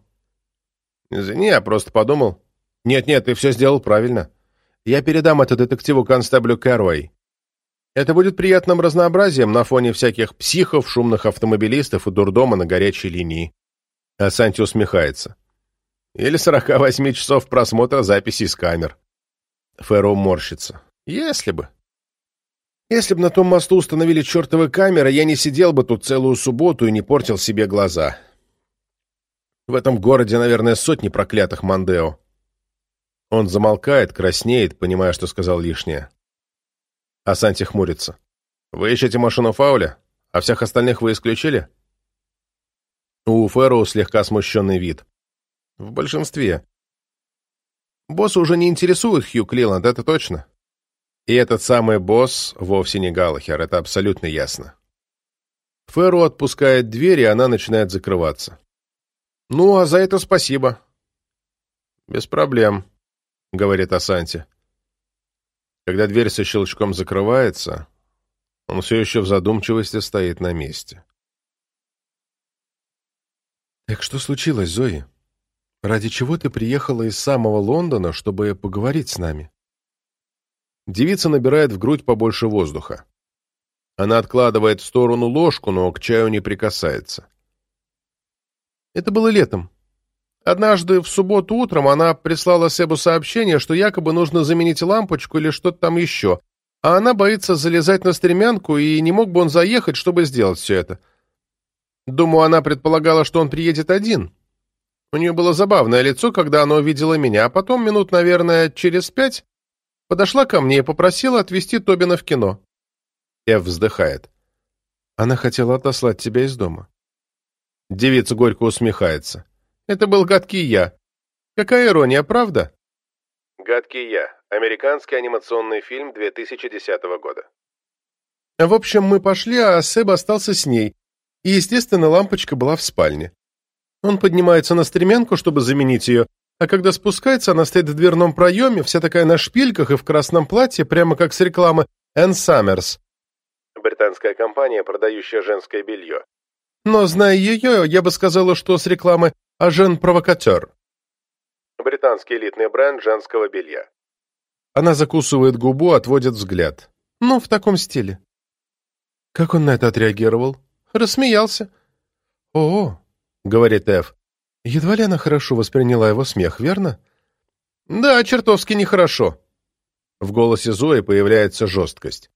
Извини, я просто подумал. Нет-нет, ты все сделал правильно. Я передам это детективу-констеблю Кэрвей. Это будет приятным разнообразием на фоне всяких психов, шумных автомобилистов и дурдома на горячей линии. А Санти усмехается. Или 48 часов просмотра записей с камер. Фэрроу морщится. Если бы. Если бы на том мосту установили чертовы камеры, я не сидел бы тут целую субботу и не портил себе глаза. В этом городе, наверное, сотни проклятых Мандео. Он замолкает, краснеет, понимая, что сказал лишнее. А хмурится. «Вы ищете машину Фауля? А всех остальных вы исключили?» У Фэрроу слегка смущенный вид. В большинстве. Босса уже не интересует Хью Клиланд, это точно. И этот самый босс вовсе не Галлахер, это абсолютно ясно. Феру отпускает дверь, и она начинает закрываться. «Ну, а за это спасибо». «Без проблем», — говорит Асанти. Когда дверь со щелчком закрывается, он все еще в задумчивости стоит на месте. «Так что случилось, Зои?» Ради чего ты приехала из самого Лондона, чтобы поговорить с нами?» Девица набирает в грудь побольше воздуха. Она откладывает в сторону ложку, но к чаю не прикасается. Это было летом. Однажды в субботу утром она прислала Себу сообщение, что якобы нужно заменить лампочку или что-то там еще, а она боится залезать на стремянку, и не мог бы он заехать, чтобы сделать все это. Думаю, она предполагала, что он приедет один, у нее было забавное лицо, когда она увидела меня, а потом, минут, наверное, через пять, подошла ко мне и попросила отвезти Тобина в кино. Эв вздыхает. Она хотела отослать тебя из дома. Девица горько усмехается. Это был «Гадкий я». Какая ирония, правда? «Гадкий я» — американский анимационный фильм 2010 года. В общем, мы пошли, а Себ остался с ней, и, естественно, лампочка была в спальне. Он поднимается на стремянку, чтобы заменить ее, а когда спускается, она стоит в дверном проеме, вся такая на шпильках и в красном платье, прямо как с рекламы Энн Саммерс. Британская компания, продающая женское белье. Но, зная ее, я бы сказала, что с рекламы «Ажен-провокатер». Британский элитный бренд женского белья. Она закусывает губу, отводит взгляд. Ну, в таком стиле. Как он на это отреагировал? Рассмеялся. О, — говорит Эв. Едва ли она хорошо восприняла его смех, верно? Да, чертовски нехорошо. В голосе Зои появляется жесткость.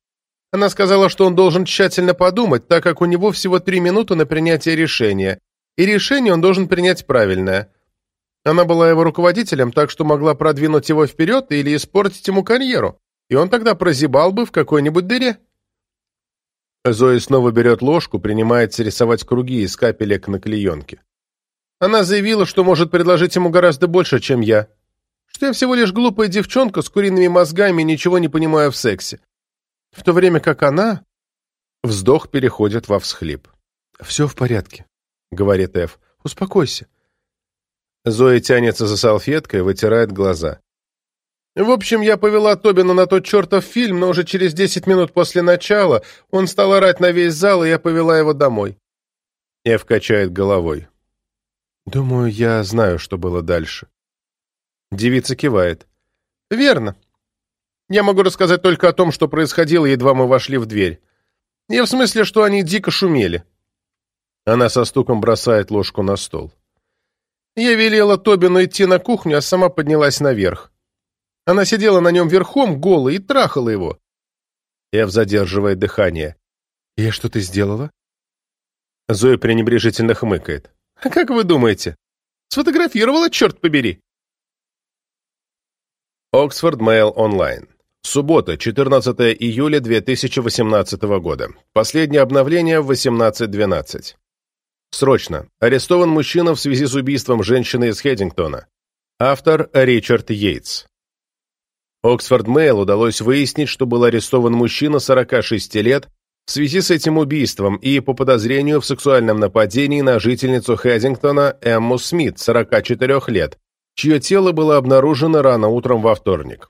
Она сказала, что он должен тщательно подумать, так как у него всего три минуты на принятие решения, и решение он должен принять правильное. Она была его руководителем, так что могла продвинуть его вперед или испортить ему карьеру, и он тогда прозябал бы в какой-нибудь дыре. Зоя снова берет ложку, принимается рисовать круги из капелек на клеенке. Она заявила, что может предложить ему гораздо больше, чем я. Что я всего лишь глупая девчонка с куриными мозгами и ничего не понимаю в сексе. В то время как она... Вздох переходит во всхлип. «Все в порядке», — говорит Эв. «Успокойся». Зоя тянется за салфеткой, вытирает глаза. В общем, я повела Тобина на тот чертов фильм, но уже через десять минут после начала он стал орать на весь зал, и я повела его домой. Эв качает головой. Думаю, я знаю, что было дальше. Девица кивает. Верно. Я могу рассказать только о том, что происходило, едва мы вошли в дверь. Я в смысле, что они дико шумели. Она со стуком бросает ложку на стол. Я велела Тобину идти на кухню, а сама поднялась наверх. Она сидела на нем верхом, голой, и трахала его. Эв задерживает дыхание. «И что ты сделала?» Зоя пренебрежительно хмыкает. «А как вы думаете? Сфотографировала, черт побери!» Оксфорд Mail онлайн. Суббота, 14 июля 2018 года. Последнее обновление в 18.12. Срочно. Арестован мужчина в связи с убийством женщины из Хеддингтона. Автор Ричард Йейтс. Оксфорд Мэйл удалось выяснить, что был арестован мужчина 46 лет в связи с этим убийством и по подозрению в сексуальном нападении на жительницу Хеддингтона Эмму Смит, 44 лет, чье тело было обнаружено рано утром во вторник.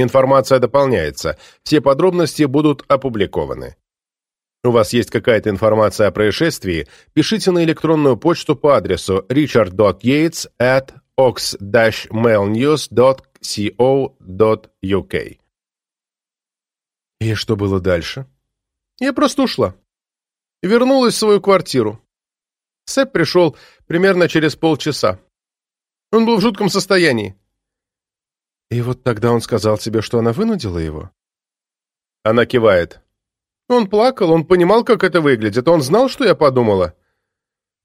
Информация дополняется, все подробности будут опубликованы. У вас есть какая-то информация о происшествии, пишите на электронную почту по адресу richard.yates at ox-mailnews.co.uk. И что было дальше? Я просто ушла. Вернулась в свою квартиру. Сэп пришел примерно через полчаса. Он был в жутком состоянии. И вот тогда он сказал тебе, что она вынудила его? Она кивает. Он плакал, он понимал, как это выглядит, он знал, что я подумала.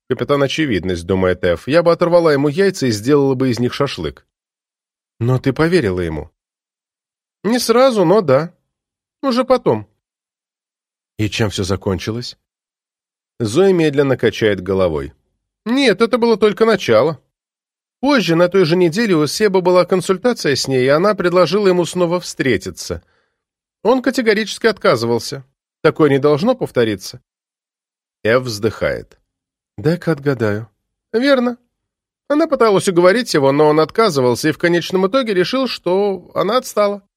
Капитан Очевидность, думает Эф. Я бы оторвала ему яйца и сделала бы из них шашлык. Но ты поверила ему? Не сразу, но да. Уже потом. И чем все закончилось? Зоя медленно качает головой. Нет, это было только начало. Позже, на той же неделе, у Себа была консультация с ней, и она предложила ему снова встретиться. Он категорически отказывался. Такое не должно повториться. Эв вздыхает. Дай-ка отгадаю. Верно. Она пыталась уговорить его, но он отказывался и в конечном итоге решил, что она отстала.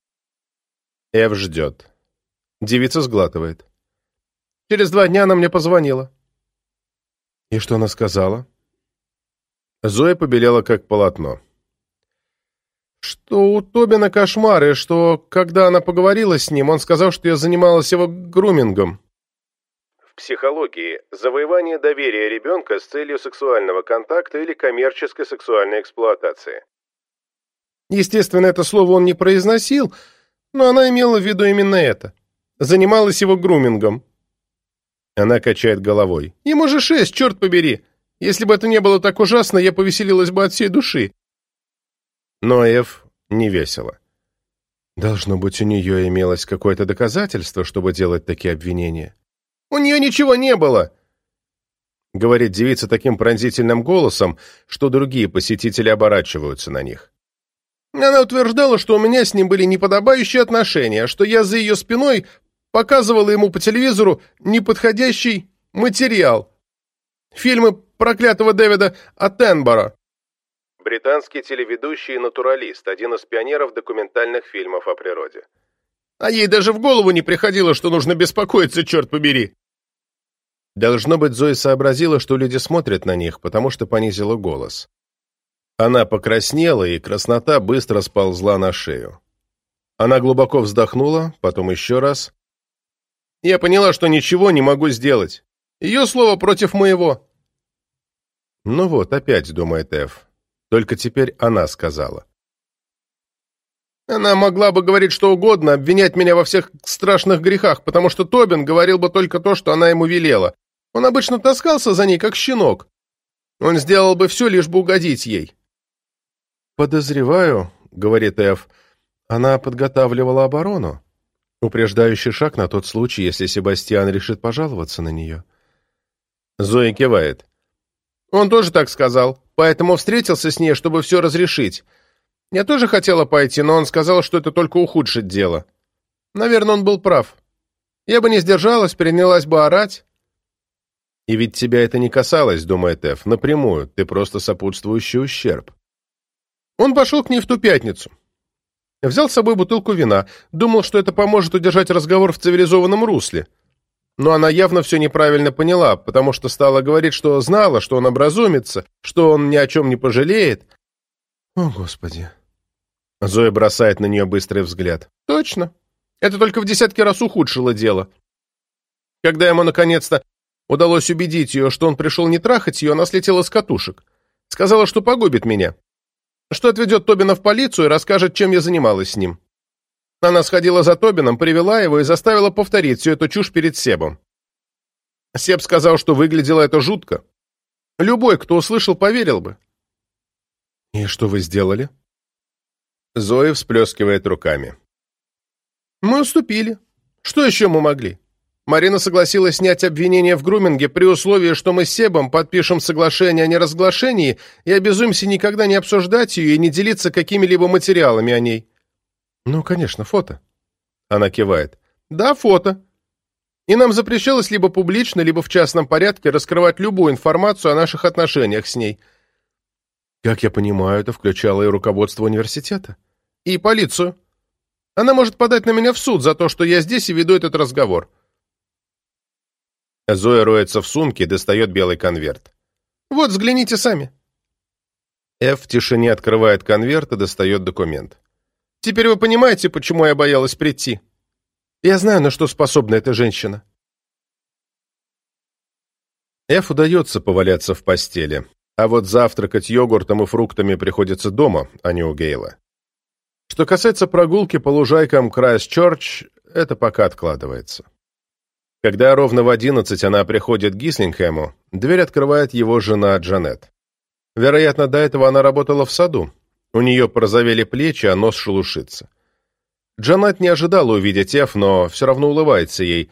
Эв ждет. Девица сглатывает. Через два дня она мне позвонила. И что она сказала? Зоя побелела как полотно. Что у Тобина кошмары, что, когда она поговорила с ним, он сказал, что я занималась его грумингом психологии завоевание доверия ребенка с целью сексуального контакта или коммерческой сексуальной эксплуатации. Естественно, это слово он не произносил, но она имела в виду именно это. Занималась его грумингом. Она качает головой. Ему же шесть, черт побери. Если бы это не было так ужасно, я повеселилась бы от всей души. Но Эв не весело. Должно быть, у нее имелось какое-то доказательство, чтобы делать такие обвинения. У нее ничего не было!» Говорит девица таким пронзительным голосом, что другие посетители оборачиваются на них. Она утверждала, что у меня с ним были неподобающие отношения, что я за ее спиной показывала ему по телевизору неподходящий материал. Фильмы проклятого Дэвида Аттенбора. Британский телеведущий и натуралист, один из пионеров документальных фильмов о природе. А ей даже в голову не приходило, что нужно беспокоиться, черт побери. Должно быть, Зоя сообразила, что люди смотрят на них, потому что понизила голос. Она покраснела, и краснота быстро сползла на шею. Она глубоко вздохнула, потом еще раз. «Я поняла, что ничего не могу сделать. Ее слово против моего». «Ну вот, опять», — думает Эф. Только теперь она сказала. Она могла бы говорить что угодно, обвинять меня во всех страшных грехах, потому что Тобин говорил бы только то, что она ему велела. Он обычно таскался за ней, как щенок. Он сделал бы все, лишь бы угодить ей. «Подозреваю», — говорит Эф, — «она подготавливала оборону. Упреждающий шаг на тот случай, если Себастьян решит пожаловаться на нее». Зоя кивает. «Он тоже так сказал, поэтому встретился с ней, чтобы все разрешить. Я тоже хотела пойти, но он сказал, что это только ухудшит дело. Наверное, он был прав. Я бы не сдержалась, перенялась бы орать. И ведь тебя это не касалось, думает Эф, напрямую, ты просто сопутствующий ущерб. Он пошел к ней в ту пятницу. Взял с собой бутылку вина, думал, что это поможет удержать разговор в цивилизованном русле. Но она явно все неправильно поняла, потому что стала говорить, что знала, что он образумится, что он ни о чем не пожалеет, «О, Господи!» Зоя бросает на нее быстрый взгляд. «Точно. Это только в десятки раз ухудшило дело. Когда ему, наконец-то, Удалось убедить ее, что он пришел не трахать ее, она слетела с катушек. Сказала, что погубит меня. Что отведет Тобина в полицию и расскажет, чем я занималась с ним. Она сходила за Тобином, привела его и заставила повторить всю эту чушь перед Себом. Себ сказал, что выглядело это жутко. Любой, кто услышал, поверил бы. «И что вы сделали?» Зоя всплескивает руками. «Мы уступили. Что еще мы могли? Марина согласилась снять обвинение в груминге при условии, что мы с Себом подпишем соглашение о неразглашении и обязуемся никогда не обсуждать ее и не делиться какими-либо материалами о ней». «Ну, конечно, фото». Она кивает. «Да, фото. И нам запрещалось либо публично, либо в частном порядке раскрывать любую информацию о наших отношениях с ней». «Как я понимаю, это включало и руководство университета?» «И полицию. Она может подать на меня в суд за то, что я здесь и веду этот разговор». Зоя роется в сумке и достает белый конверт. «Вот, взгляните сами». Эф в тишине открывает конверт и достает документ. «Теперь вы понимаете, почему я боялась прийти? Я знаю, на что способна эта женщина». Эв удается поваляться в постели, а вот завтракать йогуртом и фруктами приходится дома, а не у Гейла. Что касается прогулки по лужайкам Крайст-Чёрч, это пока откладывается. Когда ровно в одиннадцать она приходит к Гислингхэму, дверь открывает его жена Джанет. Вероятно, до этого она работала в саду. У нее порозовели плечи, а нос шелушится. Джанет не ожидала увидеть Эф, но все равно улыбается ей,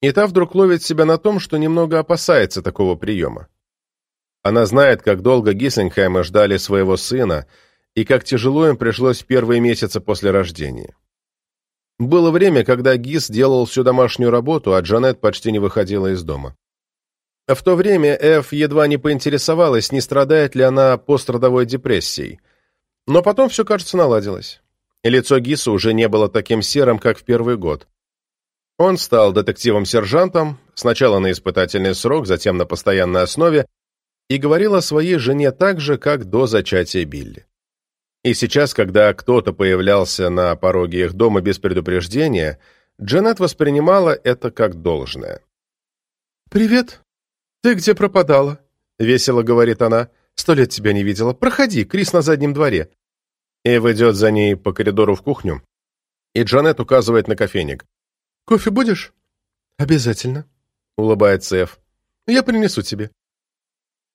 и та вдруг ловит себя на том, что немного опасается такого приема. Она знает, как долго Гислингхэмы ждали своего сына, и как тяжело им пришлось первые месяцы после рождения. Было время, когда Гис делал всю домашнюю работу, а Джанет почти не выходила из дома. В то время Эф едва не поинтересовалась, не страдает ли она пострадовой депрессией. Но потом все, кажется, наладилось. И лицо Гиса уже не было таким серым, как в первый год. Он стал детективом-сержантом, сначала на испытательный срок, затем на постоянной основе, и говорил о своей жене так же, как до зачатия Билли. И сейчас, когда кто-то появлялся на пороге их дома без предупреждения, Джанет воспринимала это как должное. «Привет. Ты где пропадала?» — весело говорит она. «Сто лет тебя не видела. Проходи, Крис на заднем дворе». Эйв идет за ней по коридору в кухню, и Джанет указывает на кофейник. «Кофе будешь?» «Обязательно», — улыбается Эв. «Я принесу тебе».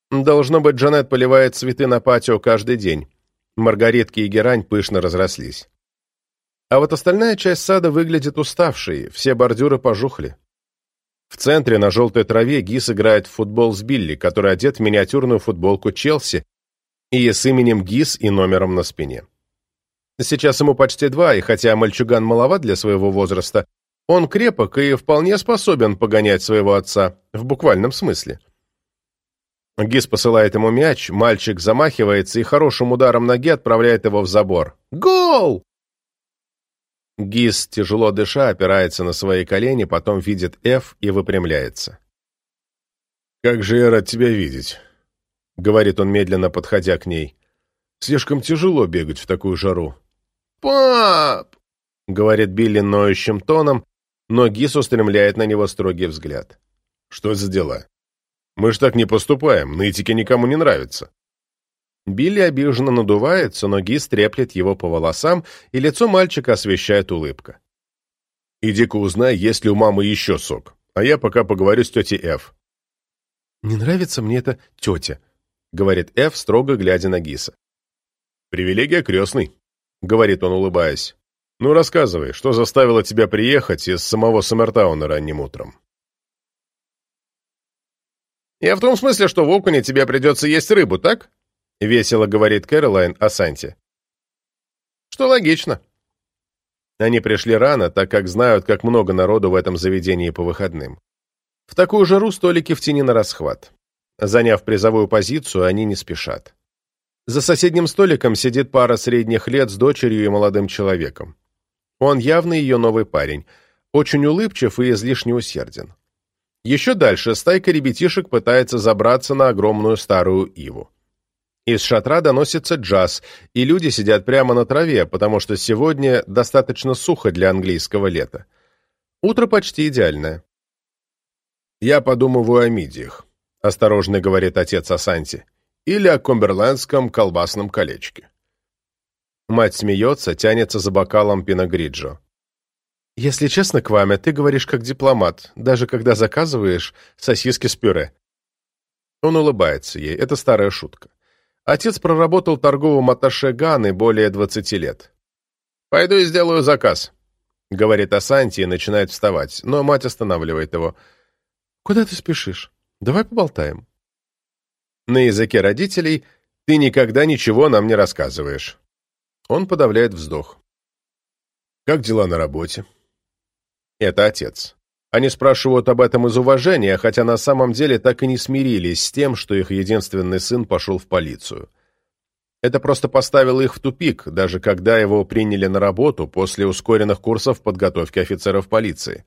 Должно быть, Джанет поливает цветы на патио каждый день. Маргаритки и герань пышно разрослись. А вот остальная часть сада выглядит уставшей, все бордюры пожухли. В центре на желтой траве Гис играет в футбол с Билли, который одет в миниатюрную футболку Челси и с именем Гис и номером на спине. Сейчас ему почти два, и хотя мальчуган маловат для своего возраста, он крепок и вполне способен погонять своего отца, в буквальном смысле. Гис посылает ему мяч, мальчик замахивается и хорошим ударом ноги отправляет его в забор. «Гол!» Гис, тяжело дыша, опирается на свои колени, потом видит Ф и выпрямляется. «Как же я рад тебя видеть», — говорит он, медленно подходя к ней. «Слишком тяжело бегать в такую жару». «Пап!» — говорит Билли ноющим тоном, но Гис устремляет на него строгий взгляд. «Что за дела?» Мы ж так не поступаем, нытики никому не нравятся. Билли обиженно надувается, но Гис треплет его по волосам, и лицо мальчика освещает улыбка. «Иди-ка узнай, есть ли у мамы еще сок, а я пока поговорю с тетей Эф». «Не нравится мне эта тетя», — говорит Эф, строго глядя на Гиса. «Привилегия крестный», — говорит он, улыбаясь. «Ну, рассказывай, что заставило тебя приехать из самого Саммертауна ранним утром?» «Я в том смысле, что в Окуне тебе придется есть рыбу, так?» — весело говорит Кэролайн о Санте. «Что логично». Они пришли рано, так как знают, как много народу в этом заведении по выходным. В такую жару столики в тени на расхват. Заняв призовую позицию, они не спешат. За соседним столиком сидит пара средних лет с дочерью и молодым человеком. Он явно ее новый парень, очень улыбчив и излишне усерден. Еще дальше стайка ребятишек пытается забраться на огромную старую иву. Из шатра доносится джаз, и люди сидят прямо на траве, потому что сегодня достаточно сухо для английского лета. Утро почти идеальное. «Я подумываю о мидиях», — осторожно говорит отец Асанти, «или о комберлендском колбасном колечке». Мать смеется, тянется за бокалом пиногриджо. «Если честно, Кваме, ты говоришь как дипломат, даже когда заказываешь сосиски с пюре». Он улыбается ей, это старая шутка. Отец проработал торговым атташе Ганы более 20 лет. «Пойду и сделаю заказ», — говорит Асанти и начинает вставать, но мать останавливает его. «Куда ты спешишь? Давай поболтаем». На языке родителей ты никогда ничего нам не рассказываешь. Он подавляет вздох. «Как дела на работе?» Это отец. Они спрашивают об этом из уважения, хотя на самом деле так и не смирились с тем, что их единственный сын пошел в полицию. Это просто поставило их в тупик, даже когда его приняли на работу после ускоренных курсов подготовки офицеров полиции.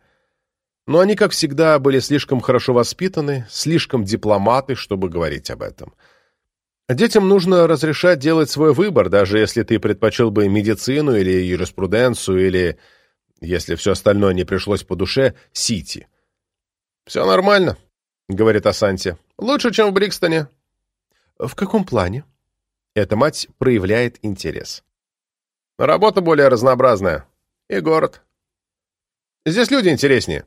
Но они, как всегда, были слишком хорошо воспитаны, слишком дипломаты, чтобы говорить об этом. Детям нужно разрешать делать свой выбор, даже если ты предпочел бы медицину или юриспруденцию, или, если все остальное не пришлось по душе, Сити. «Все нормально», — говорит Асанти. «Лучше, чем в Брикстоне». «В каком плане?» Эта мать проявляет интерес. «Работа более разнообразная. И город. Здесь люди интереснее».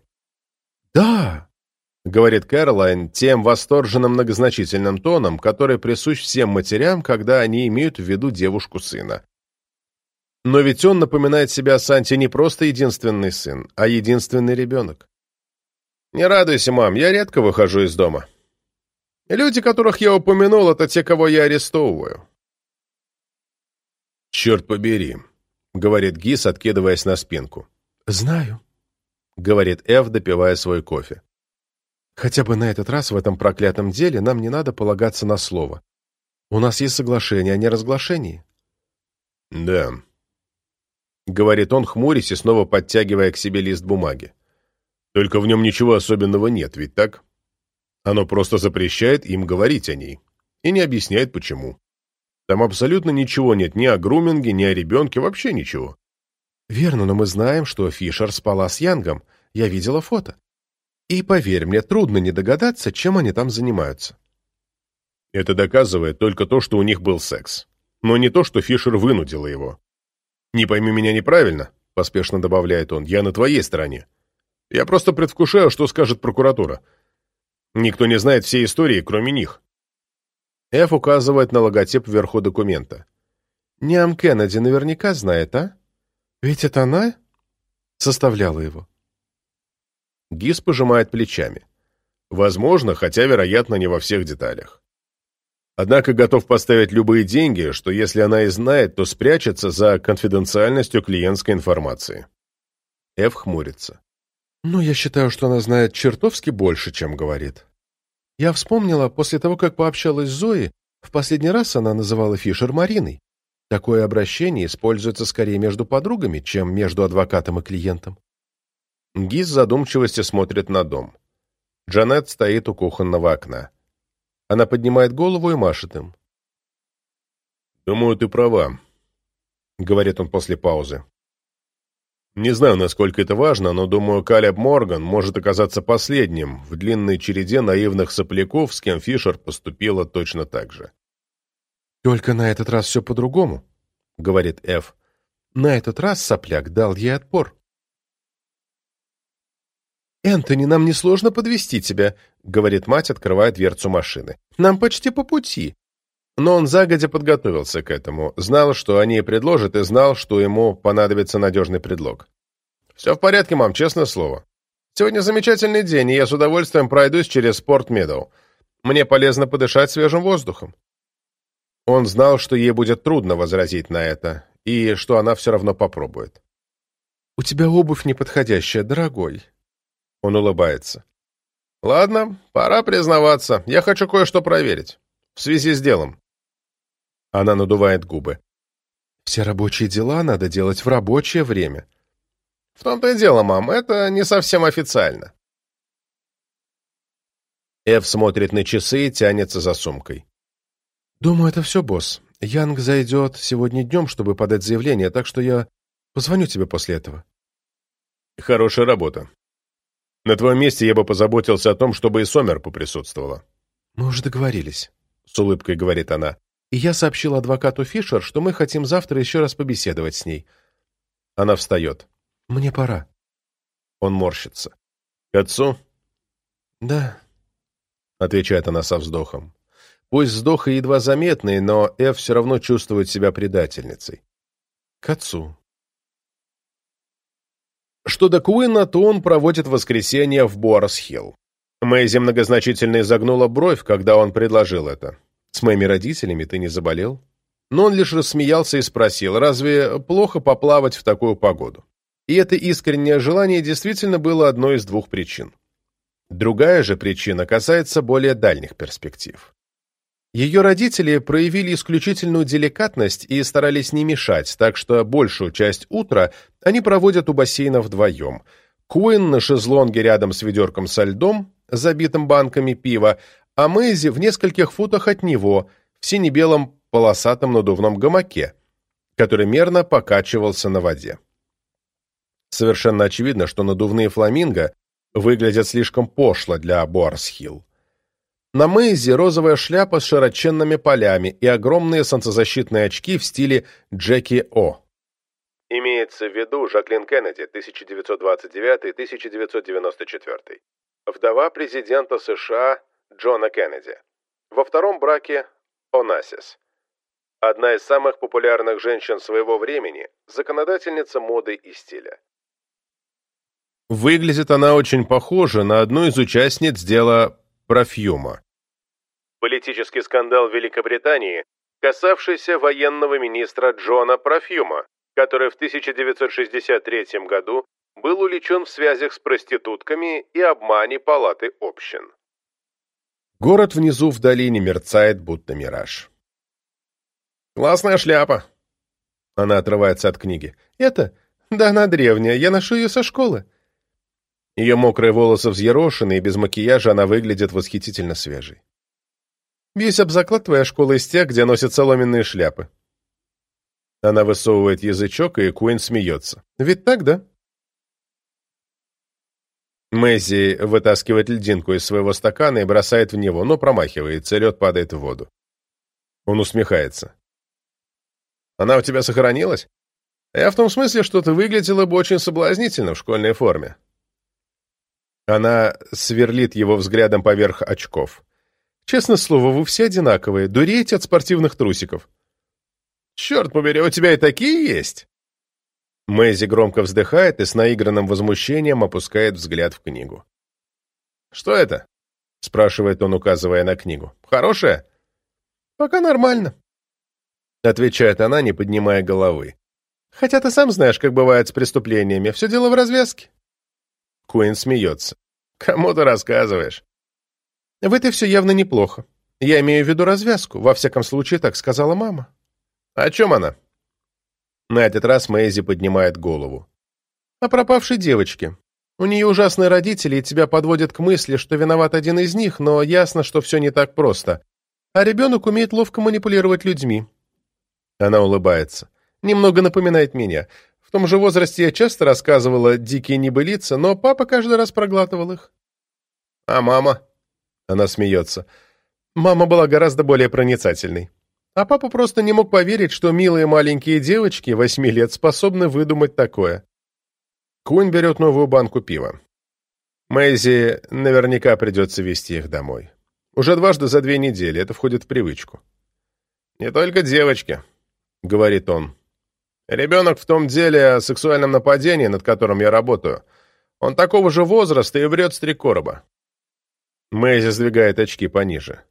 «Да», — говорит Кэролайн тем восторженным многозначительным тоном, который присущ всем матерям, когда они имеют в виду девушку сына. Но ведь он напоминает себя Санте не просто единственный сын, а единственный ребенок. «Не радуйся, мам, я редко выхожу из дома. Люди, которых я упомянул, это те, кого я арестовываю». «Черт побери», — говорит Гис, откидываясь на спинку. «Знаю», — говорит Эв, допивая свой кофе. Хотя бы на этот раз в этом проклятом деле нам не надо полагаться на слово. У нас есть соглашение о неразглашении. Да. Говорит он, хмурясь и снова подтягивая к себе лист бумаги. Только в нем ничего особенного нет, ведь так? Оно просто запрещает им говорить о ней. И не объясняет, почему. Там абсолютно ничего нет ни о груминге, ни о ребенке, вообще ничего. Верно, но мы знаем, что Фишер спала с Янгом. Я видела фото. И поверь мне, трудно не догадаться, чем они там занимаются. Это доказывает только то, что у них был секс. Но не то, что Фишер вынудила его. «Не пойми меня неправильно», — поспешно добавляет он, — «я на твоей стороне. Я просто предвкушаю, что скажет прокуратура. Никто не знает всей истории, кроме них». Эф указывает на логотип вверху документа. «Ниам Кеннеди наверняка знает, а? Ведь это она составляла его». Гис пожимает плечами. Возможно, хотя, вероятно, не во всех деталях. Однако готов поставить любые деньги, что если она и знает, то спрячется за конфиденциальностью клиентской информации. Эв хмурится. «Ну, я считаю, что она знает чертовски больше, чем говорит. Я вспомнила, после того, как пообщалась с Зоей, в последний раз она называла Фишер Мариной. Такое обращение используется скорее между подругами, чем между адвокатом и клиентом. Гиз задумчивости смотрит на дом. Джанет стоит у кухонного окна. Она поднимает голову и машет им. «Думаю, ты права», — говорит он после паузы. «Не знаю, насколько это важно, но, думаю, Калеб Морган может оказаться последним в длинной череде наивных сопляков, с кем Фишер поступила точно так же». «Только на этот раз все по-другому», — говорит Эф. «На этот раз сопляк дал ей отпор». «Энтони, нам несложно подвести тебя», — говорит мать, открывая дверцу машины. «Нам почти по пути». Но он загодя подготовился к этому, знал, что они предложат, и знал, что ему понадобится надежный предлог. «Все в порядке, мам, честное слово. Сегодня замечательный день, и я с удовольствием пройдусь через Спорт Медоу. Мне полезно подышать свежим воздухом». Он знал, что ей будет трудно возразить на это, и что она все равно попробует. «У тебя обувь неподходящая, дорогой», он улыбается. «Ладно, пора признаваться. Я хочу кое-что проверить. В связи с делом». Она надувает губы. «Все рабочие дела надо делать в рабочее время». «В том-то и дело, мам, это не совсем официально». Эв смотрит на часы и тянется за сумкой. «Думаю, это все, босс. Янг зайдет сегодня днем, чтобы подать заявление, так что я позвоню тебе после этого». «Хорошая работа. На твоем месте я бы позаботился о том, чтобы и Сомер поприсутствовала. Мы уже договорились, — с улыбкой говорит она. И я сообщил адвокату Фишер, что мы хотим завтра еще раз побеседовать с ней. Она встает. Мне пора. Он морщится. К отцу? Да, — отвечает она со вздохом. Пусть вздох и едва заметный, но Эв все равно чувствует себя предательницей. К отцу. Что до Куинна, то он проводит воскресенье в Буарс-Хилл. Мэйзи многозначительно изогнула бровь, когда он предложил это. «С моими родителями ты не заболел?» Но он лишь рассмеялся и спросил, разве плохо поплавать в такую погоду? И это искреннее желание действительно было одной из двух причин. Другая же причина касается более дальних перспектив. Ее родители проявили исключительную деликатность и старались не мешать, так что большую часть утра они проводят у бассейна вдвоем. Куин на шезлонге рядом с ведерком со льдом, забитым банками пива, а Мэйзи в нескольких футах от него, в сине-белом полосатом надувном гамаке, который мерно покачивался на воде. Совершенно очевидно, что надувные фламинго выглядят слишком пошло для Буарсхилл. На Мэйзи розовая шляпа с широченными полями и огромные солнцезащитные очки в стиле Джеки О. Имеется в виду Жаклин Кеннеди, 1929-1994. Вдова президента США Джона Кеннеди. Во втором браке Онасис. Одна из самых популярных женщин своего времени, законодательница моды и стиля. Выглядит она очень похоже на одну из участниц дела Профьюма. Политический скандал в Великобритании, касавшийся военного министра Джона Профьюма, который в 1963 году был уличен в связях с проститутками и обмане палаты общин. Город внизу в долине мерцает, будто мираж. «Классная шляпа!» Она отрывается от книги. «Это? Да она древняя, я ношу ее со школы. Ее мокрые волосы взъерошены, и без макияжа она выглядит восхитительно свежей. Весь об заклад твоя школа из тех, где носят соломенные шляпы. Она высовывает язычок, и Куин смеется. Ведь так, да? Мэйзи вытаскивает льдинку из своего стакана и бросает в него, но промахивается, лед падает в воду. Он усмехается. «Она у тебя сохранилась? Я в том смысле, что ты выглядела бы очень соблазнительно в школьной форме. Она сверлит его взглядом поверх очков. «Честно слово, вы все одинаковые. Дуреете от спортивных трусиков». «Черт побери, у тебя и такие есть?» Мэйзи громко вздыхает и с наигранным возмущением опускает взгляд в книгу. «Что это?» — спрашивает он, указывая на книгу. «Хорошая?» «Пока нормально», — отвечает она, не поднимая головы. «Хотя ты сам знаешь, как бывает с преступлениями. Все дело в развязке». Куин смеется. «Кому ты рассказываешь?» «В это все явно неплохо. Я имею в виду развязку. Во всяком случае, так сказала мама». «О чем она?» На этот раз Мэйзи поднимает голову. «О пропавшей девочке. У нее ужасные родители, и тебя подводят к мысли, что виноват один из них, но ясно, что все не так просто. А ребенок умеет ловко манипулировать людьми». Она улыбается. «Немного напоминает меня том же возрасте я часто рассказывала дикие небылицы, но папа каждый раз проглатывал их. А мама? Она смеется. Мама была гораздо более проницательной. А папа просто не мог поверить, что милые маленькие девочки восьми лет способны выдумать такое. Куин берет новую банку пива. Мэйзи наверняка придется вести их домой. Уже дважды за две недели, это входит в привычку. «Не только девочки», — говорит он. Ребенок в том деле о сексуальном нападении, над которым я работаю. Он такого же возраста и врет с три короба. Мэйзи сдвигает очки пониже.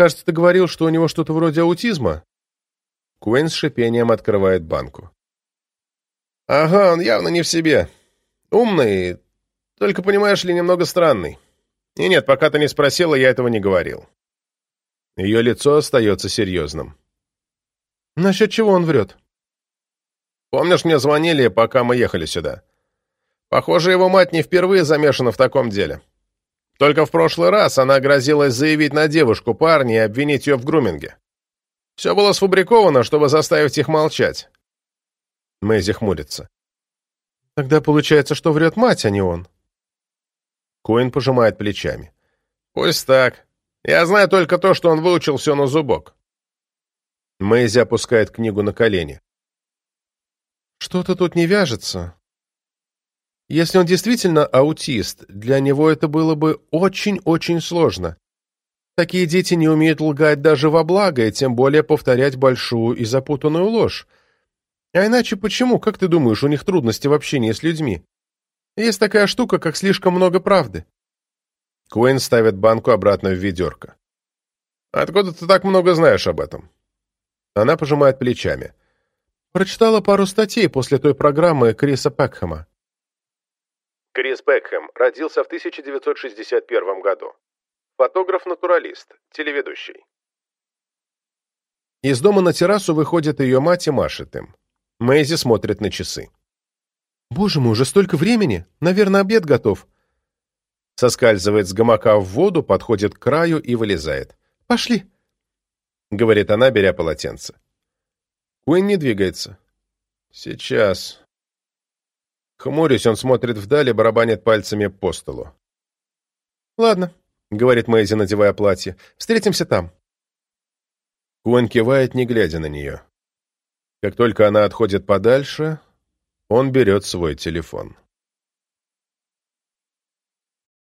«Кажется, ты говорил, что у него что-то вроде аутизма?» Куин с шипением открывает банку. «Ага, он явно не в себе. Умный, только, понимаешь ли, немного странный. И нет, пока ты не спросила, я этого не говорил». Ее лицо остается серьезным. «Насчет чего он врет?» Помнишь, мне звонили, пока мы ехали сюда? Похоже, его мать не впервые замешана в таком деле. Только в прошлый раз она грозилась заявить на девушку парня и обвинить ее в груминге. Все было сфабриковано, чтобы заставить их молчать. Мэйзи хмурится. Тогда получается, что врет мать, а не он. Куин пожимает плечами. «Пусть так. Я знаю только то, что он выучил все на зубок». Мэйзи опускает книгу на колени. «Что-то тут не вяжется. Если он действительно аутист, для него это было бы очень-очень сложно. Такие дети не умеют лгать даже во благо, и тем более повторять большую и запутанную ложь. А иначе почему, как ты думаешь, у них трудности в общении с людьми? Есть такая штука, как слишком много правды. Куин ставит банку обратно в ведерко. «Откуда ты так много знаешь об этом?» Она пожимает плечами. Прочитала пару статей после той программы Криса Пекхэма. Крис Пекхэм родился в 1961 году. Фотограф-натуралист, телеведущий. Из дома на террасу выходит ее мать и машет им. Мэйзи смотрит на часы. «Боже мой, уже столько времени! Наверное, обед готов!» Соскальзывает с гамака в воду, подходит к краю и вылезает. «Пошли!» — говорит она, беря полотенце. Куин не двигается. «Сейчас». Хмурясь, он смотрит вдали, барабанит пальцами по столу. «Ладно», — говорит Мэйзи, надевая платье. «Встретимся там». Куин кивает, не глядя на нее. Как только она отходит подальше, он берет свой телефон.